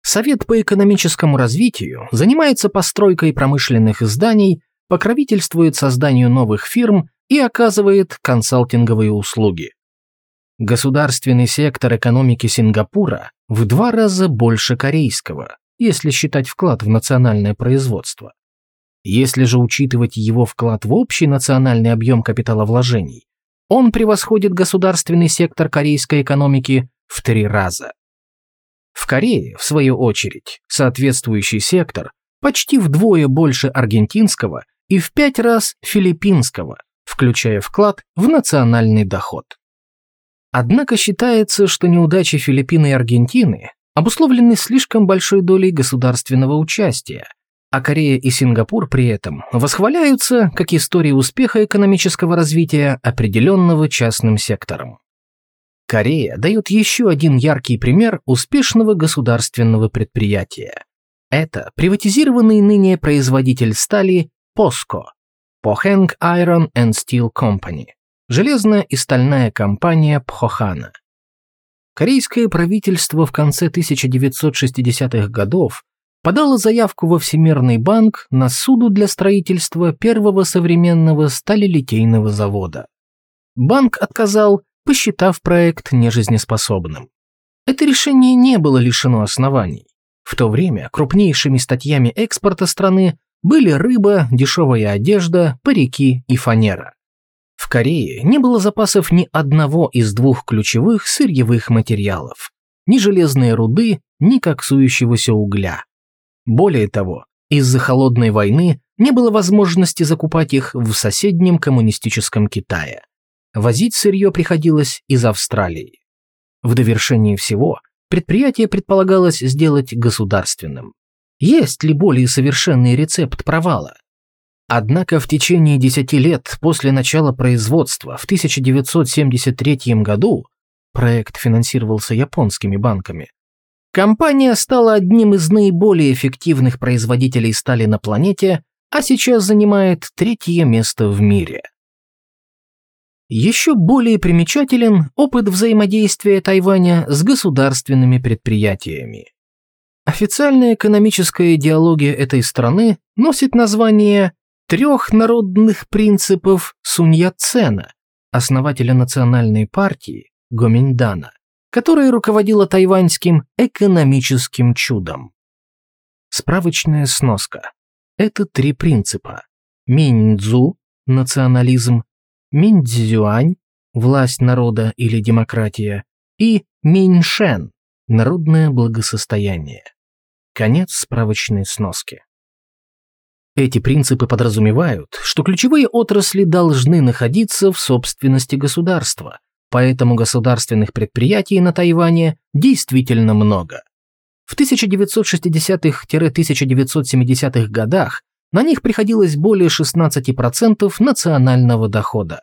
Совет по экономическому развитию занимается постройкой промышленных зданий, покровительствует созданию новых фирм и оказывает консалтинговые услуги. Государственный сектор экономики Сингапура в два раза больше корейского, если считать вклад в национальное производство. Если же учитывать его вклад в общий национальный объем капиталовложений, он превосходит государственный сектор корейской экономики в три раза. В Корее, в свою очередь, соответствующий сектор почти вдвое больше аргентинского и в пять раз филиппинского, включая вклад в национальный доход. Однако считается, что неудачи Филиппин и Аргентины обусловлены слишком большой долей государственного участия, а Корея и Сингапур при этом восхваляются как истории успеха экономического развития, определенного частным сектором. Корея дает еще один яркий пример успешного государственного предприятия. Это приватизированный ныне производитель стали POSCO – Pohang Iron and Steel Company железная и стальная компания Пхохана. Корейское правительство в конце 1960-х годов подало заявку во Всемирный банк на суду для строительства первого современного сталелитейного завода. Банк отказал, посчитав проект нежизнеспособным. Это решение не было лишено оснований. В то время крупнейшими статьями экспорта страны были рыба, дешевая одежда, парики и фанера. В Корее не было запасов ни одного из двух ключевых сырьевых материалов – ни железной руды, ни коксующегося угля. Более того, из-за холодной войны не было возможности закупать их в соседнем коммунистическом Китае. Возить сырье приходилось из Австралии. В довершении всего, предприятие предполагалось сделать государственным. Есть ли более совершенный рецепт провала? Однако в течение 10 лет после начала производства в 1973 году проект финансировался японскими банками. Компания стала одним из наиболее эффективных производителей стали на планете, а сейчас занимает третье место в мире. Еще более примечателен опыт взаимодействия Тайваня с государственными предприятиями. Официальная экономическая идеология этой страны носит название трех народных принципов Сунья Цена, основателя национальной партии Гоминдана, которая руководила тайваньским экономическим чудом. Справочная сноска. Это три принципа. Миньцзу – национализм, Миньцзюань – власть народа или демократия, и Миньшен – народное благосостояние. Конец справочной сноски. Эти принципы подразумевают, что ключевые отрасли должны находиться в собственности государства, поэтому государственных предприятий на Тайване действительно много. В 1960-1970-х годах на них приходилось более 16% национального дохода.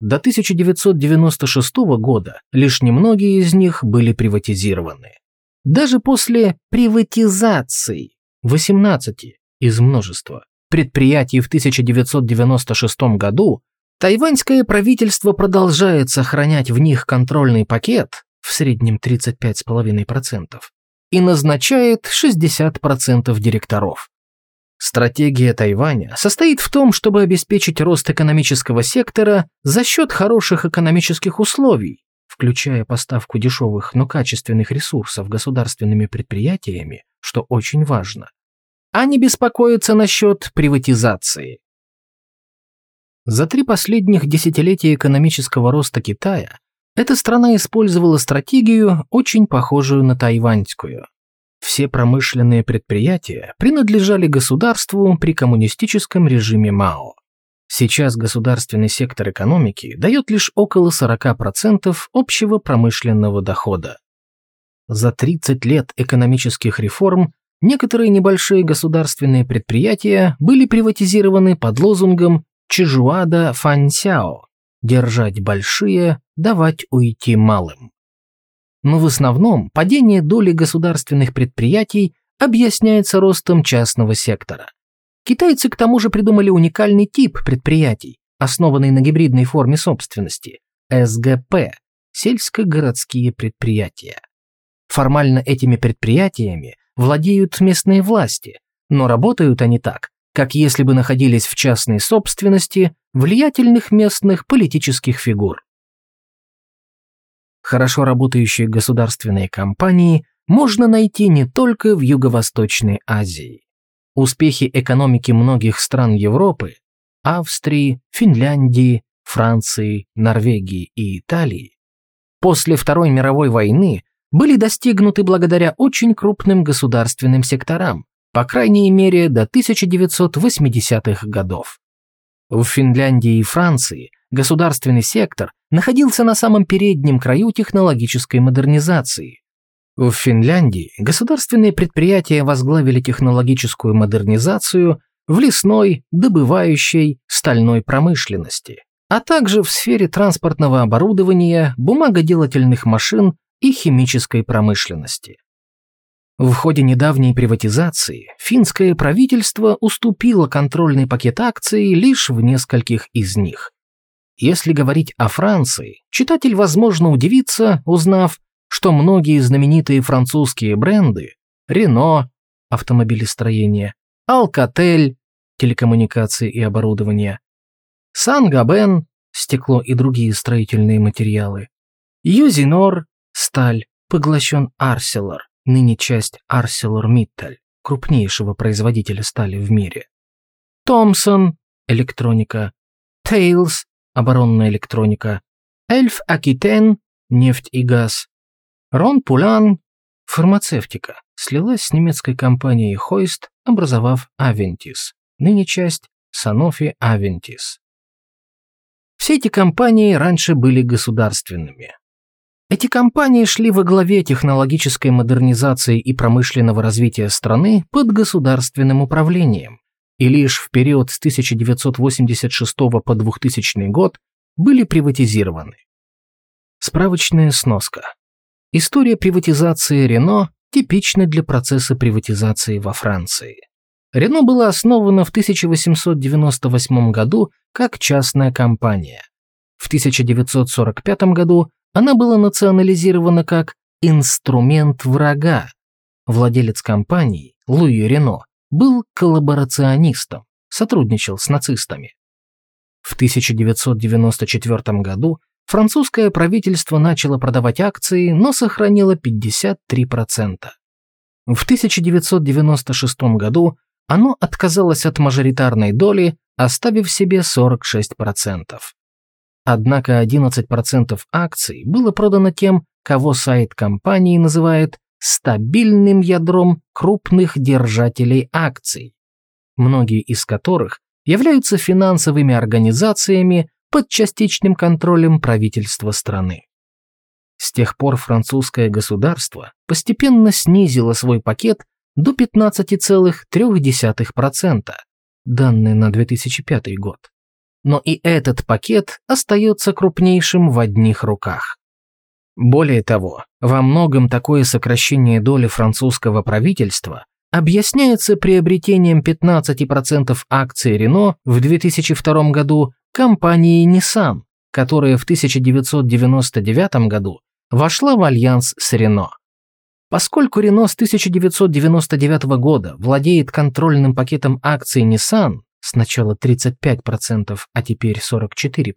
До 1996 года лишь немногие из них были приватизированы. Даже после приватизации 18 из множества предприятий в 1996 году, тайваньское правительство продолжает сохранять в них контрольный пакет, в среднем 35,5%, и назначает 60% директоров. Стратегия Тайваня состоит в том, чтобы обеспечить рост экономического сектора за счет хороших экономических условий, включая поставку дешевых, но качественных ресурсов государственными предприятиями, что очень важно, а не беспокоиться насчет приватизации. За три последних десятилетия экономического роста Китая эта страна использовала стратегию, очень похожую на тайваньскую. Все промышленные предприятия принадлежали государству при коммунистическом режиме Мао. Сейчас государственный сектор экономики дает лишь около 40% общего промышленного дохода. За 30 лет экономических реформ некоторые небольшие государственные предприятия были приватизированы под лозунгом «Чижуада Фаньсяо» – держать большие, давать уйти малым но в основном падение доли государственных предприятий объясняется ростом частного сектора. Китайцы к тому же придумали уникальный тип предприятий, основанный на гибридной форме собственности – СГП – сельскогородские предприятия. Формально этими предприятиями владеют местные власти, но работают они так, как если бы находились в частной собственности влиятельных местных политических фигур. Хорошо работающие государственные компании можно найти не только в Юго-Восточной Азии. Успехи экономики многих стран Европы – Австрии, Финляндии, Франции, Норвегии и Италии – после Второй мировой войны были достигнуты благодаря очень крупным государственным секторам, по крайней мере до 1980-х годов. В Финляндии и Франции государственный сектор находился на самом переднем краю технологической модернизации. В Финляндии государственные предприятия возглавили технологическую модернизацию в лесной, добывающей, стальной промышленности, а также в сфере транспортного оборудования, бумагоделательных машин и химической промышленности. В ходе недавней приватизации финское правительство уступило контрольный пакет акций лишь в нескольких из них. Если говорить о Франции, читатель, возможно, удивится, узнав, что многие знаменитые французские бренды Рено – автомобилестроение, Alcatel – телекоммуникации и оборудование, Сан-Габен – стекло и другие строительные материалы, Юзинор – сталь, поглощен Арселор, ныне часть ArcelorMittal, крупнейшего производителя стали в мире. Томпсон – электроника, Тейлс – оборонная электроника, Эльф Акитен – нефть и газ, Рон Пулан – фармацевтика, слилась с немецкой компанией Hoist, образовав Aventis, ныне часть Sanofi Aventis. Все эти компании раньше были государственными, эти компании шли во главе технологической модернизации и промышленного развития страны под государственным управлением, и лишь в период с 1986 по 2000 год были приватизированы. Справочная сноска. История приватизации Рено типична для процесса приватизации во Франции. Рено было основано в 1898 году как частная компания. В 1945 году она была национализирована как инструмент врага. Владелец компании, Луи Рено, был коллаборационистом, сотрудничал с нацистами. В 1994 году французское правительство начало продавать акции, но сохранило 53%. В 1996 году оно отказалось от мажоритарной доли, оставив себе 46%. Однако 11% акций было продано тем, кого сайт компании называет стабильным ядром крупных держателей акций, многие из которых являются финансовыми организациями под частичным контролем правительства страны. С тех пор французское государство постепенно снизило свой пакет до 15,3%, данные на 2005 год но и этот пакет остается крупнейшим в одних руках. Более того, во многом такое сокращение доли французского правительства объясняется приобретением 15% акций Рено в 2002 году компанией Nissan, которая в 1999 году вошла в альянс с Рено. Поскольку Рено с 1999 года владеет контрольным пакетом акций Nissan, сначала 35%, а теперь 44%,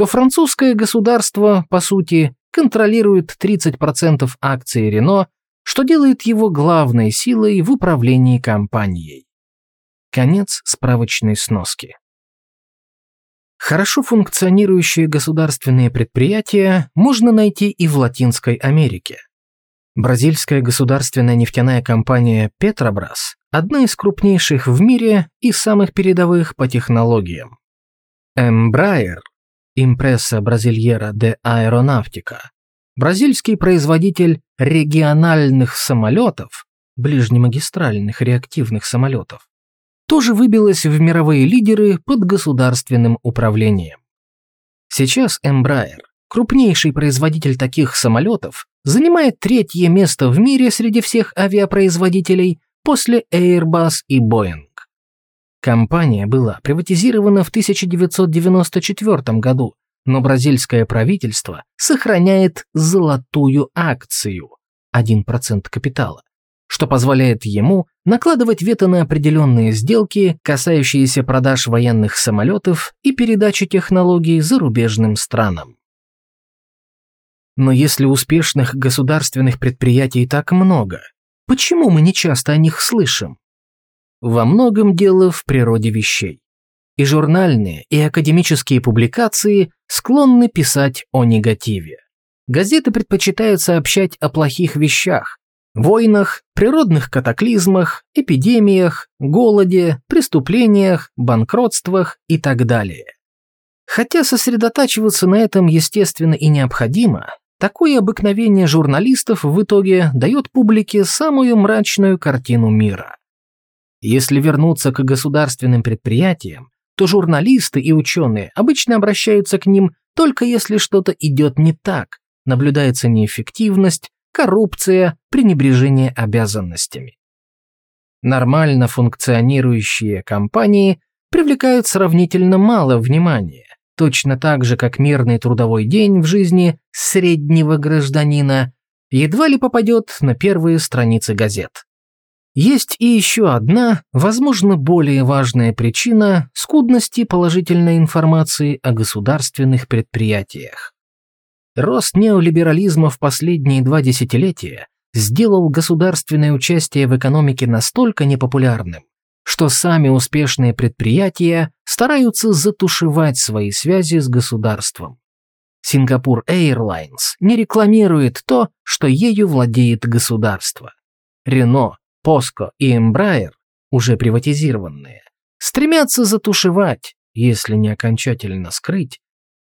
то французское государство, по сути, контролирует 30% акций Рено, что делает его главной силой в управлении компанией. Конец справочной сноски. Хорошо функционирующие государственные предприятия можно найти и в Латинской Америке. Бразильская государственная нефтяная компания Petrobras – одна из крупнейших в мире и самых передовых по технологиям. Embraer – Impresa Brasileira de Aeronáutica – бразильский производитель региональных самолетов, ближнемагистральных реактивных самолетов, тоже выбилась в мировые лидеры под государственным управлением. Сейчас Embraer крупнейший производитель таких самолетов, занимает третье место в мире среди всех авиапроизводителей после Airbus и Boeing. Компания была приватизирована в 1994 году, но бразильское правительство сохраняет золотую акцию – 1% капитала, что позволяет ему накладывать вето на определенные сделки, касающиеся продаж военных самолетов и передачи технологий зарубежным странам. Но если успешных государственных предприятий так много, почему мы не часто о них слышим? Во многом дело в природе вещей. И журнальные, и академические публикации склонны писать о негативе. Газеты предпочитают сообщать о плохих вещах, войнах, природных катаклизмах, эпидемиях, голоде, преступлениях, банкротствах и так далее. Хотя сосредотачиваться на этом естественно и необходимо, Такое обыкновение журналистов в итоге дает публике самую мрачную картину мира. Если вернуться к государственным предприятиям, то журналисты и ученые обычно обращаются к ним только если что-то идет не так, наблюдается неэффективность, коррупция, пренебрежение обязанностями. Нормально функционирующие компании привлекают сравнительно мало внимания, точно так же, как мирный трудовой день в жизни среднего гражданина едва ли попадет на первые страницы газет. Есть и еще одна, возможно, более важная причина скудности положительной информации о государственных предприятиях. Рост неолиберализма в последние два десятилетия сделал государственное участие в экономике настолько непопулярным, что сами успешные предприятия стараются затушевать свои связи с государством. Сингапур Airlines не рекламирует то, что ею владеет государство. Рено, Поско и Embraer, уже приватизированные, стремятся затушевать, если не окончательно скрыть,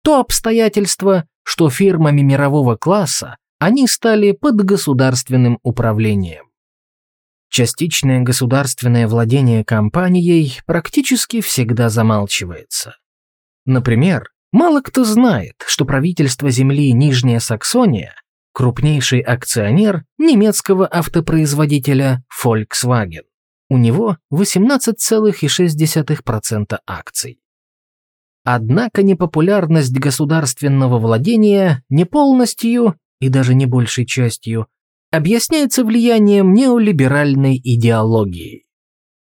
то обстоятельство, что фирмами мирового класса они стали под государственным управлением. Частичное государственное владение компанией практически всегда замалчивается. Например, мало кто знает, что правительство земли Нижняя Саксония – крупнейший акционер немецкого автопроизводителя Volkswagen. У него 18,6% акций. Однако непопулярность государственного владения не полностью и даже не большей частью объясняется влиянием неолиберальной идеологии.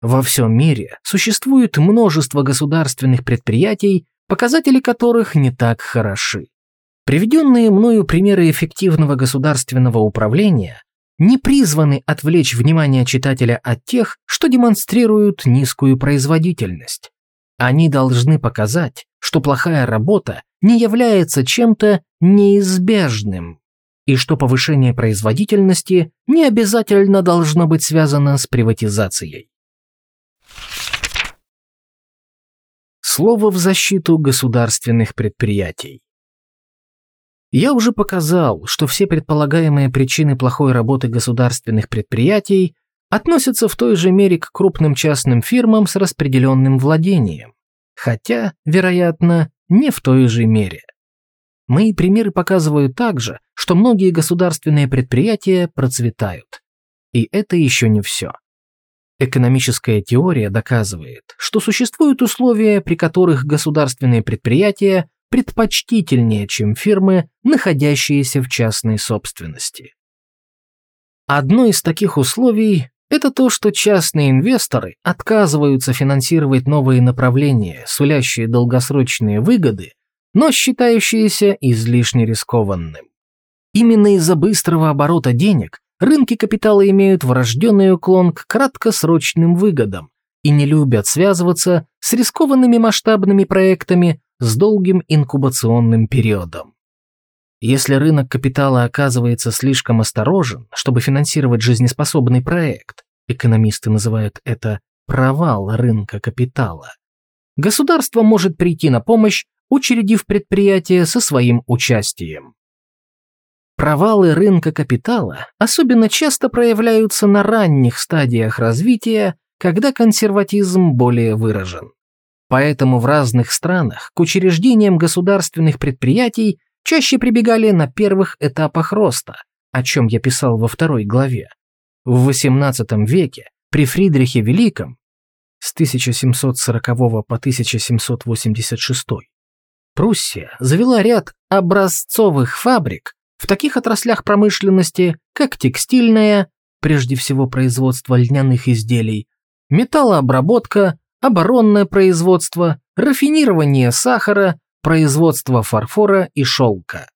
Во всем мире существует множество государственных предприятий, показатели которых не так хороши. Приведенные мною примеры эффективного государственного управления не призваны отвлечь внимание читателя от тех, что демонстрируют низкую производительность. Они должны показать, что плохая работа не является чем-то неизбежным и что повышение производительности не обязательно должно быть связано с приватизацией. Слово в защиту государственных предприятий. Я уже показал, что все предполагаемые причины плохой работы государственных предприятий относятся в той же мере к крупным частным фирмам с распределенным владением, хотя, вероятно, не в той же мере. Мои примеры показывают также, что многие государственные предприятия процветают. И это еще не все. Экономическая теория доказывает, что существуют условия, при которых государственные предприятия предпочтительнее, чем фирмы, находящиеся в частной собственности. Одно из таких условий – это то, что частные инвесторы отказываются финансировать новые направления, сулящие долгосрочные выгоды, но считающиеся излишне рискованным. Именно из-за быстрого оборота денег рынки капитала имеют врожденный уклон к краткосрочным выгодам и не любят связываться с рискованными масштабными проектами с долгим инкубационным периодом. Если рынок капитала оказывается слишком осторожен, чтобы финансировать жизнеспособный проект, экономисты называют это провал рынка капитала, государство может прийти на помощь, учредив предприятие со своим участием. Провалы рынка капитала особенно часто проявляются на ранних стадиях развития, когда консерватизм более выражен. Поэтому в разных странах к учреждениям государственных предприятий чаще прибегали на первых этапах роста, о чем я писал во второй главе. В XVIII веке при Фридрихе Великом с 1740 по 1786 Пруссия завела ряд образцовых фабрик, в таких отраслях промышленности, как текстильная, прежде всего производство льняных изделий, металлообработка, оборонное производство, рафинирование сахара, производство фарфора и шелка.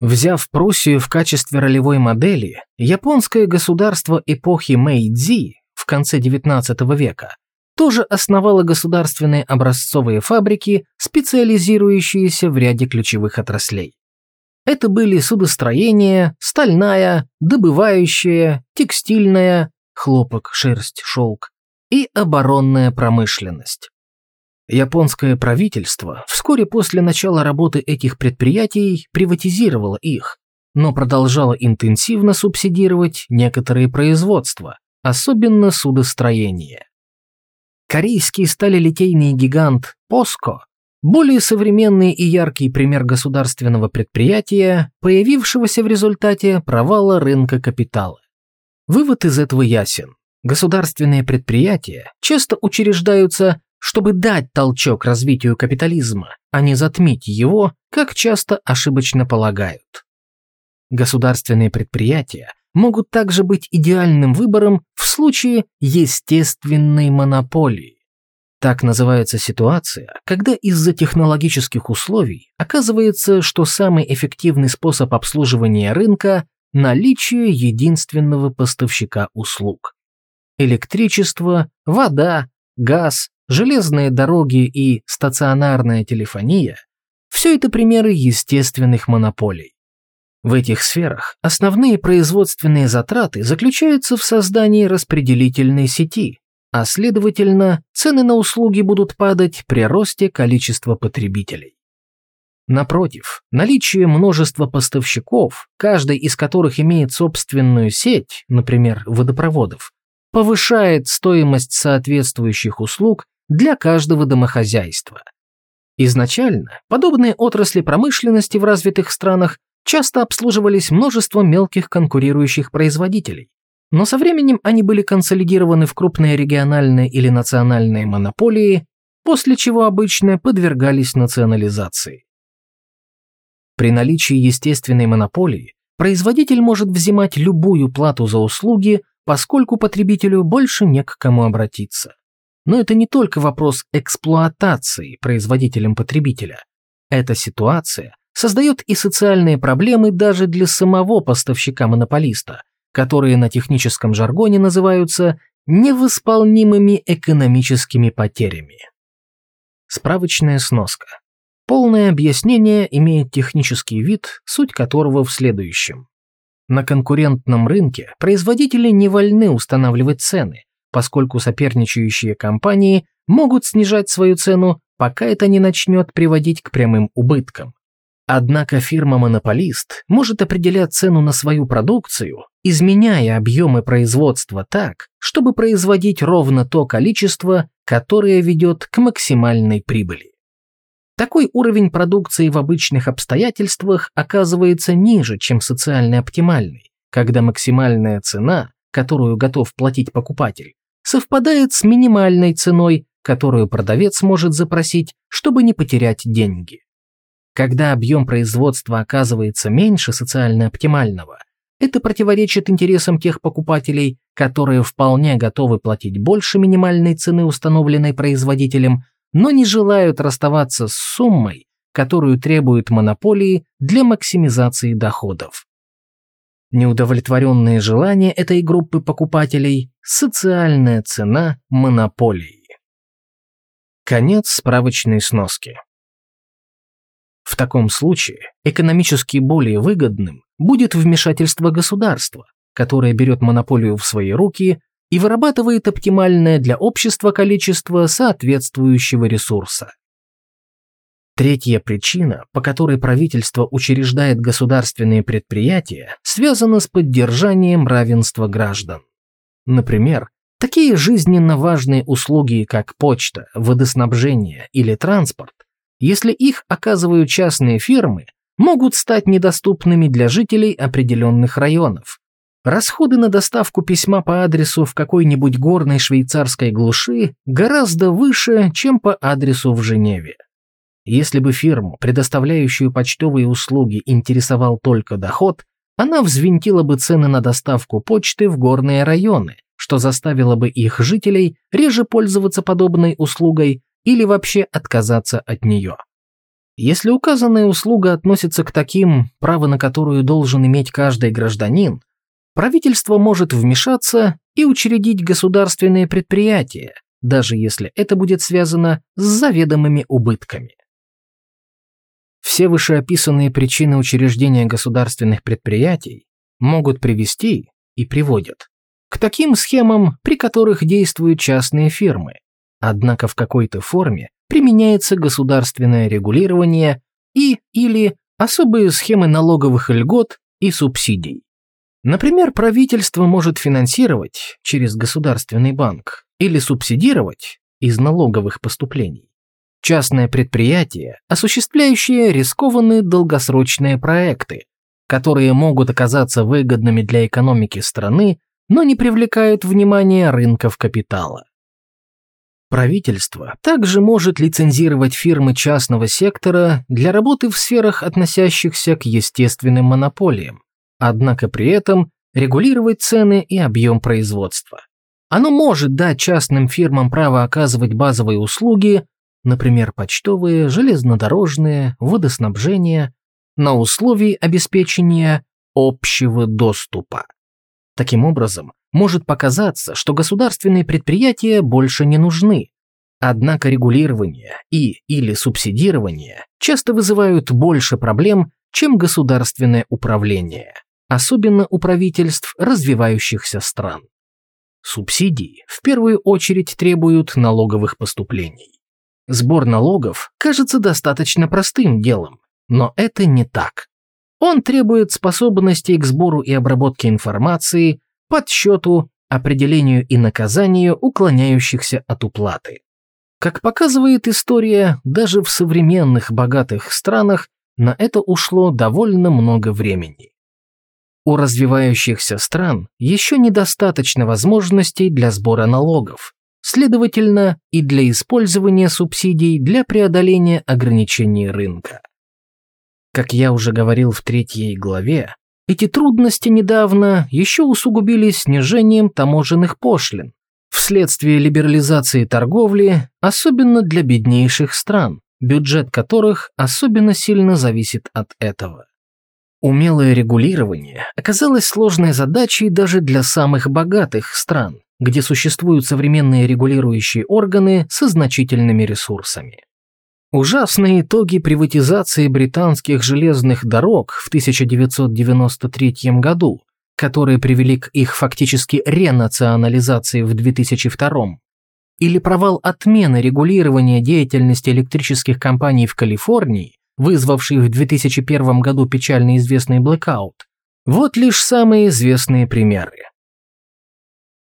Взяв Пруссию в качестве ролевой модели, японское государство эпохи Мэйдзи в конце XIX века тоже основало государственные образцовые фабрики, специализирующиеся в ряде ключевых отраслей. Это были судостроение, стальная, добывающая, текстильная, хлопок, шерсть, шелк и оборонная промышленность. Японское правительство вскоре после начала работы этих предприятий приватизировало их, но продолжало интенсивно субсидировать некоторые производства, особенно судостроение. Корейский сталелитейный гигант POSCO более современный и яркий пример государственного предприятия, появившегося в результате провала рынка капитала. Вывод из этого ясен. Государственные предприятия часто учреждаются, чтобы дать толчок развитию капитализма, а не затмить его, как часто ошибочно полагают. Государственные предприятия могут также быть идеальным выбором в случае естественной монополии. Так называется ситуация, когда из-за технологических условий оказывается, что самый эффективный способ обслуживания рынка – наличие единственного поставщика услуг. Электричество, вода, газ, железные дороги и стационарная телефония – все это примеры естественных монополий. В этих сферах основные производственные затраты заключаются в создании распределительной сети, а следовательно, цены на услуги будут падать при росте количества потребителей. Напротив, наличие множества поставщиков, каждый из которых имеет собственную сеть, например, водопроводов, повышает стоимость соответствующих услуг для каждого домохозяйства. Изначально подобные отрасли промышленности в развитых странах часто обслуживались множеством мелких конкурирующих производителей, но со временем они были консолидированы в крупные региональные или национальные монополии, после чего обычно подвергались национализации. При наличии естественной монополии производитель может взимать любую плату за услуги, поскольку потребителю больше не к кому обратиться. Но это не только вопрос эксплуатации производителем потребителя. Эта ситуация создает и социальные проблемы даже для самого поставщика-монополиста, которые на техническом жаргоне называются невосполнимыми экономическими потерями. Справочная сноска. Полное объяснение имеет технический вид, суть которого в следующем. На конкурентном рынке производители не вольны устанавливать цены, поскольку соперничающие компании могут снижать свою цену, пока это не начнет приводить к прямым убыткам. Однако фирма-монополист может определять цену на свою продукцию, изменяя объемы производства так, чтобы производить ровно то количество, которое ведет к максимальной прибыли. Такой уровень продукции в обычных обстоятельствах оказывается ниже, чем социально оптимальный, когда максимальная цена, которую готов платить покупатель, совпадает с минимальной ценой, которую продавец может запросить, чтобы не потерять деньги. Когда объем производства оказывается меньше социально оптимального, это противоречит интересам тех покупателей, которые вполне готовы платить больше минимальной цены, установленной производителем, но не желают расставаться с суммой, которую требуют монополии для максимизации доходов. Неудовлетворенные желания этой группы покупателей – социальная цена монополии. Конец справочной сноски. В таком случае экономически более выгодным будет вмешательство государства, которое берет монополию в свои руки и вырабатывает оптимальное для общества количество соответствующего ресурса. Третья причина, по которой правительство учреждает государственные предприятия, связана с поддержанием равенства граждан. Например, такие жизненно важные услуги, как почта, водоснабжение или транспорт, если их оказывают частные фирмы, могут стать недоступными для жителей определенных районов. Расходы на доставку письма по адресу в какой-нибудь горной швейцарской глуши гораздо выше, чем по адресу в Женеве. Если бы фирму, предоставляющую почтовые услуги, интересовал только доход, она взвинтила бы цены на доставку почты в горные районы, что заставило бы их жителей реже пользоваться подобной услугой или вообще отказаться от нее. Если указанная услуга относится к таким, право на которую должен иметь каждый гражданин, правительство может вмешаться и учредить государственные предприятия, даже если это будет связано с заведомыми убытками. Все вышеописанные причины учреждения государственных предприятий могут привести и приводят к таким схемам, при которых действуют частные фирмы, Однако в какой-то форме применяется государственное регулирование и или особые схемы налоговых льгот и субсидий. Например, правительство может финансировать через государственный банк или субсидировать из налоговых поступлений частное предприятие, осуществляющее рискованные долгосрочные проекты, которые могут оказаться выгодными для экономики страны, но не привлекают внимания рынков капитала. Правительство также может лицензировать фирмы частного сектора для работы в сферах, относящихся к естественным монополиям, однако при этом регулировать цены и объем производства. Оно может дать частным фирмам право оказывать базовые услуги, например, почтовые, железнодорожные, водоснабжение, на условии обеспечения общего доступа. Таким образом, может показаться, что государственные предприятия больше не нужны. Однако регулирование и или субсидирование часто вызывают больше проблем, чем государственное управление, особенно у правительств развивающихся стран. Субсидии в первую очередь требуют налоговых поступлений. Сбор налогов кажется достаточно простым делом, но это не так. Он требует способностей к сбору и обработке информации, подсчету, определению и наказанию уклоняющихся от уплаты. Как показывает история, даже в современных богатых странах на это ушло довольно много времени. У развивающихся стран еще недостаточно возможностей для сбора налогов, следовательно, и для использования субсидий для преодоления ограничений рынка. Как я уже говорил в третьей главе, эти трудности недавно еще усугубились снижением таможенных пошлин вследствие либерализации торговли, особенно для беднейших стран, бюджет которых особенно сильно зависит от этого. Умелое регулирование оказалось сложной задачей даже для самых богатых стран, где существуют современные регулирующие органы со значительными ресурсами. Ужасные итоги приватизации британских железных дорог в 1993 году, которые привели к их фактически ренационализации в 2002 или провал отмены регулирования деятельности электрических компаний в Калифорнии, вызвавший в 2001 году печально известный блэкаут, вот лишь самые известные примеры.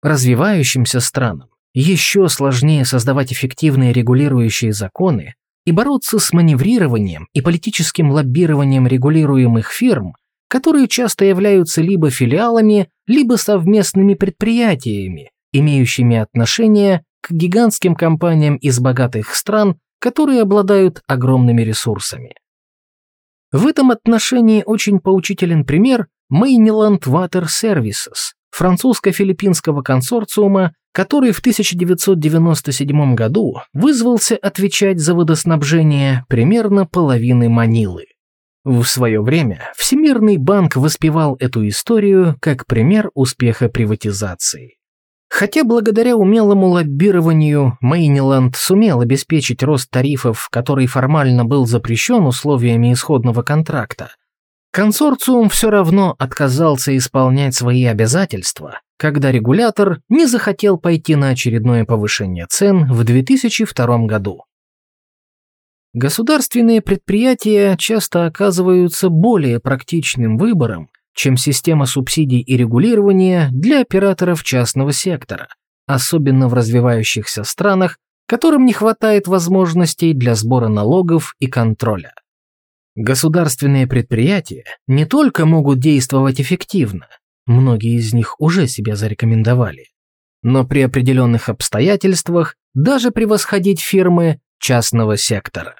Развивающимся странам еще сложнее создавать эффективные регулирующие законы, и бороться с маневрированием и политическим лоббированием регулируемых фирм, которые часто являются либо филиалами, либо совместными предприятиями, имеющими отношение к гигантским компаниям из богатых стран, которые обладают огромными ресурсами. В этом отношении очень поучителен пример Mainland Water Services, французско-филиппинского консорциума, который в 1997 году вызвался отвечать за водоснабжение примерно половины Манилы. В свое время Всемирный банк воспевал эту историю как пример успеха приватизации. Хотя благодаря умелому лоббированию Мейниланд сумел обеспечить рост тарифов, который формально был запрещен условиями исходного контракта, консорциум все равно отказался исполнять свои обязательства, когда регулятор не захотел пойти на очередное повышение цен в 2002 году. Государственные предприятия часто оказываются более практичным выбором, чем система субсидий и регулирования для операторов частного сектора, особенно в развивающихся странах, которым не хватает возможностей для сбора налогов и контроля. Государственные предприятия не только могут действовать эффективно, многие из них уже себя зарекомендовали, но при определенных обстоятельствах даже превосходить фирмы частного сектора.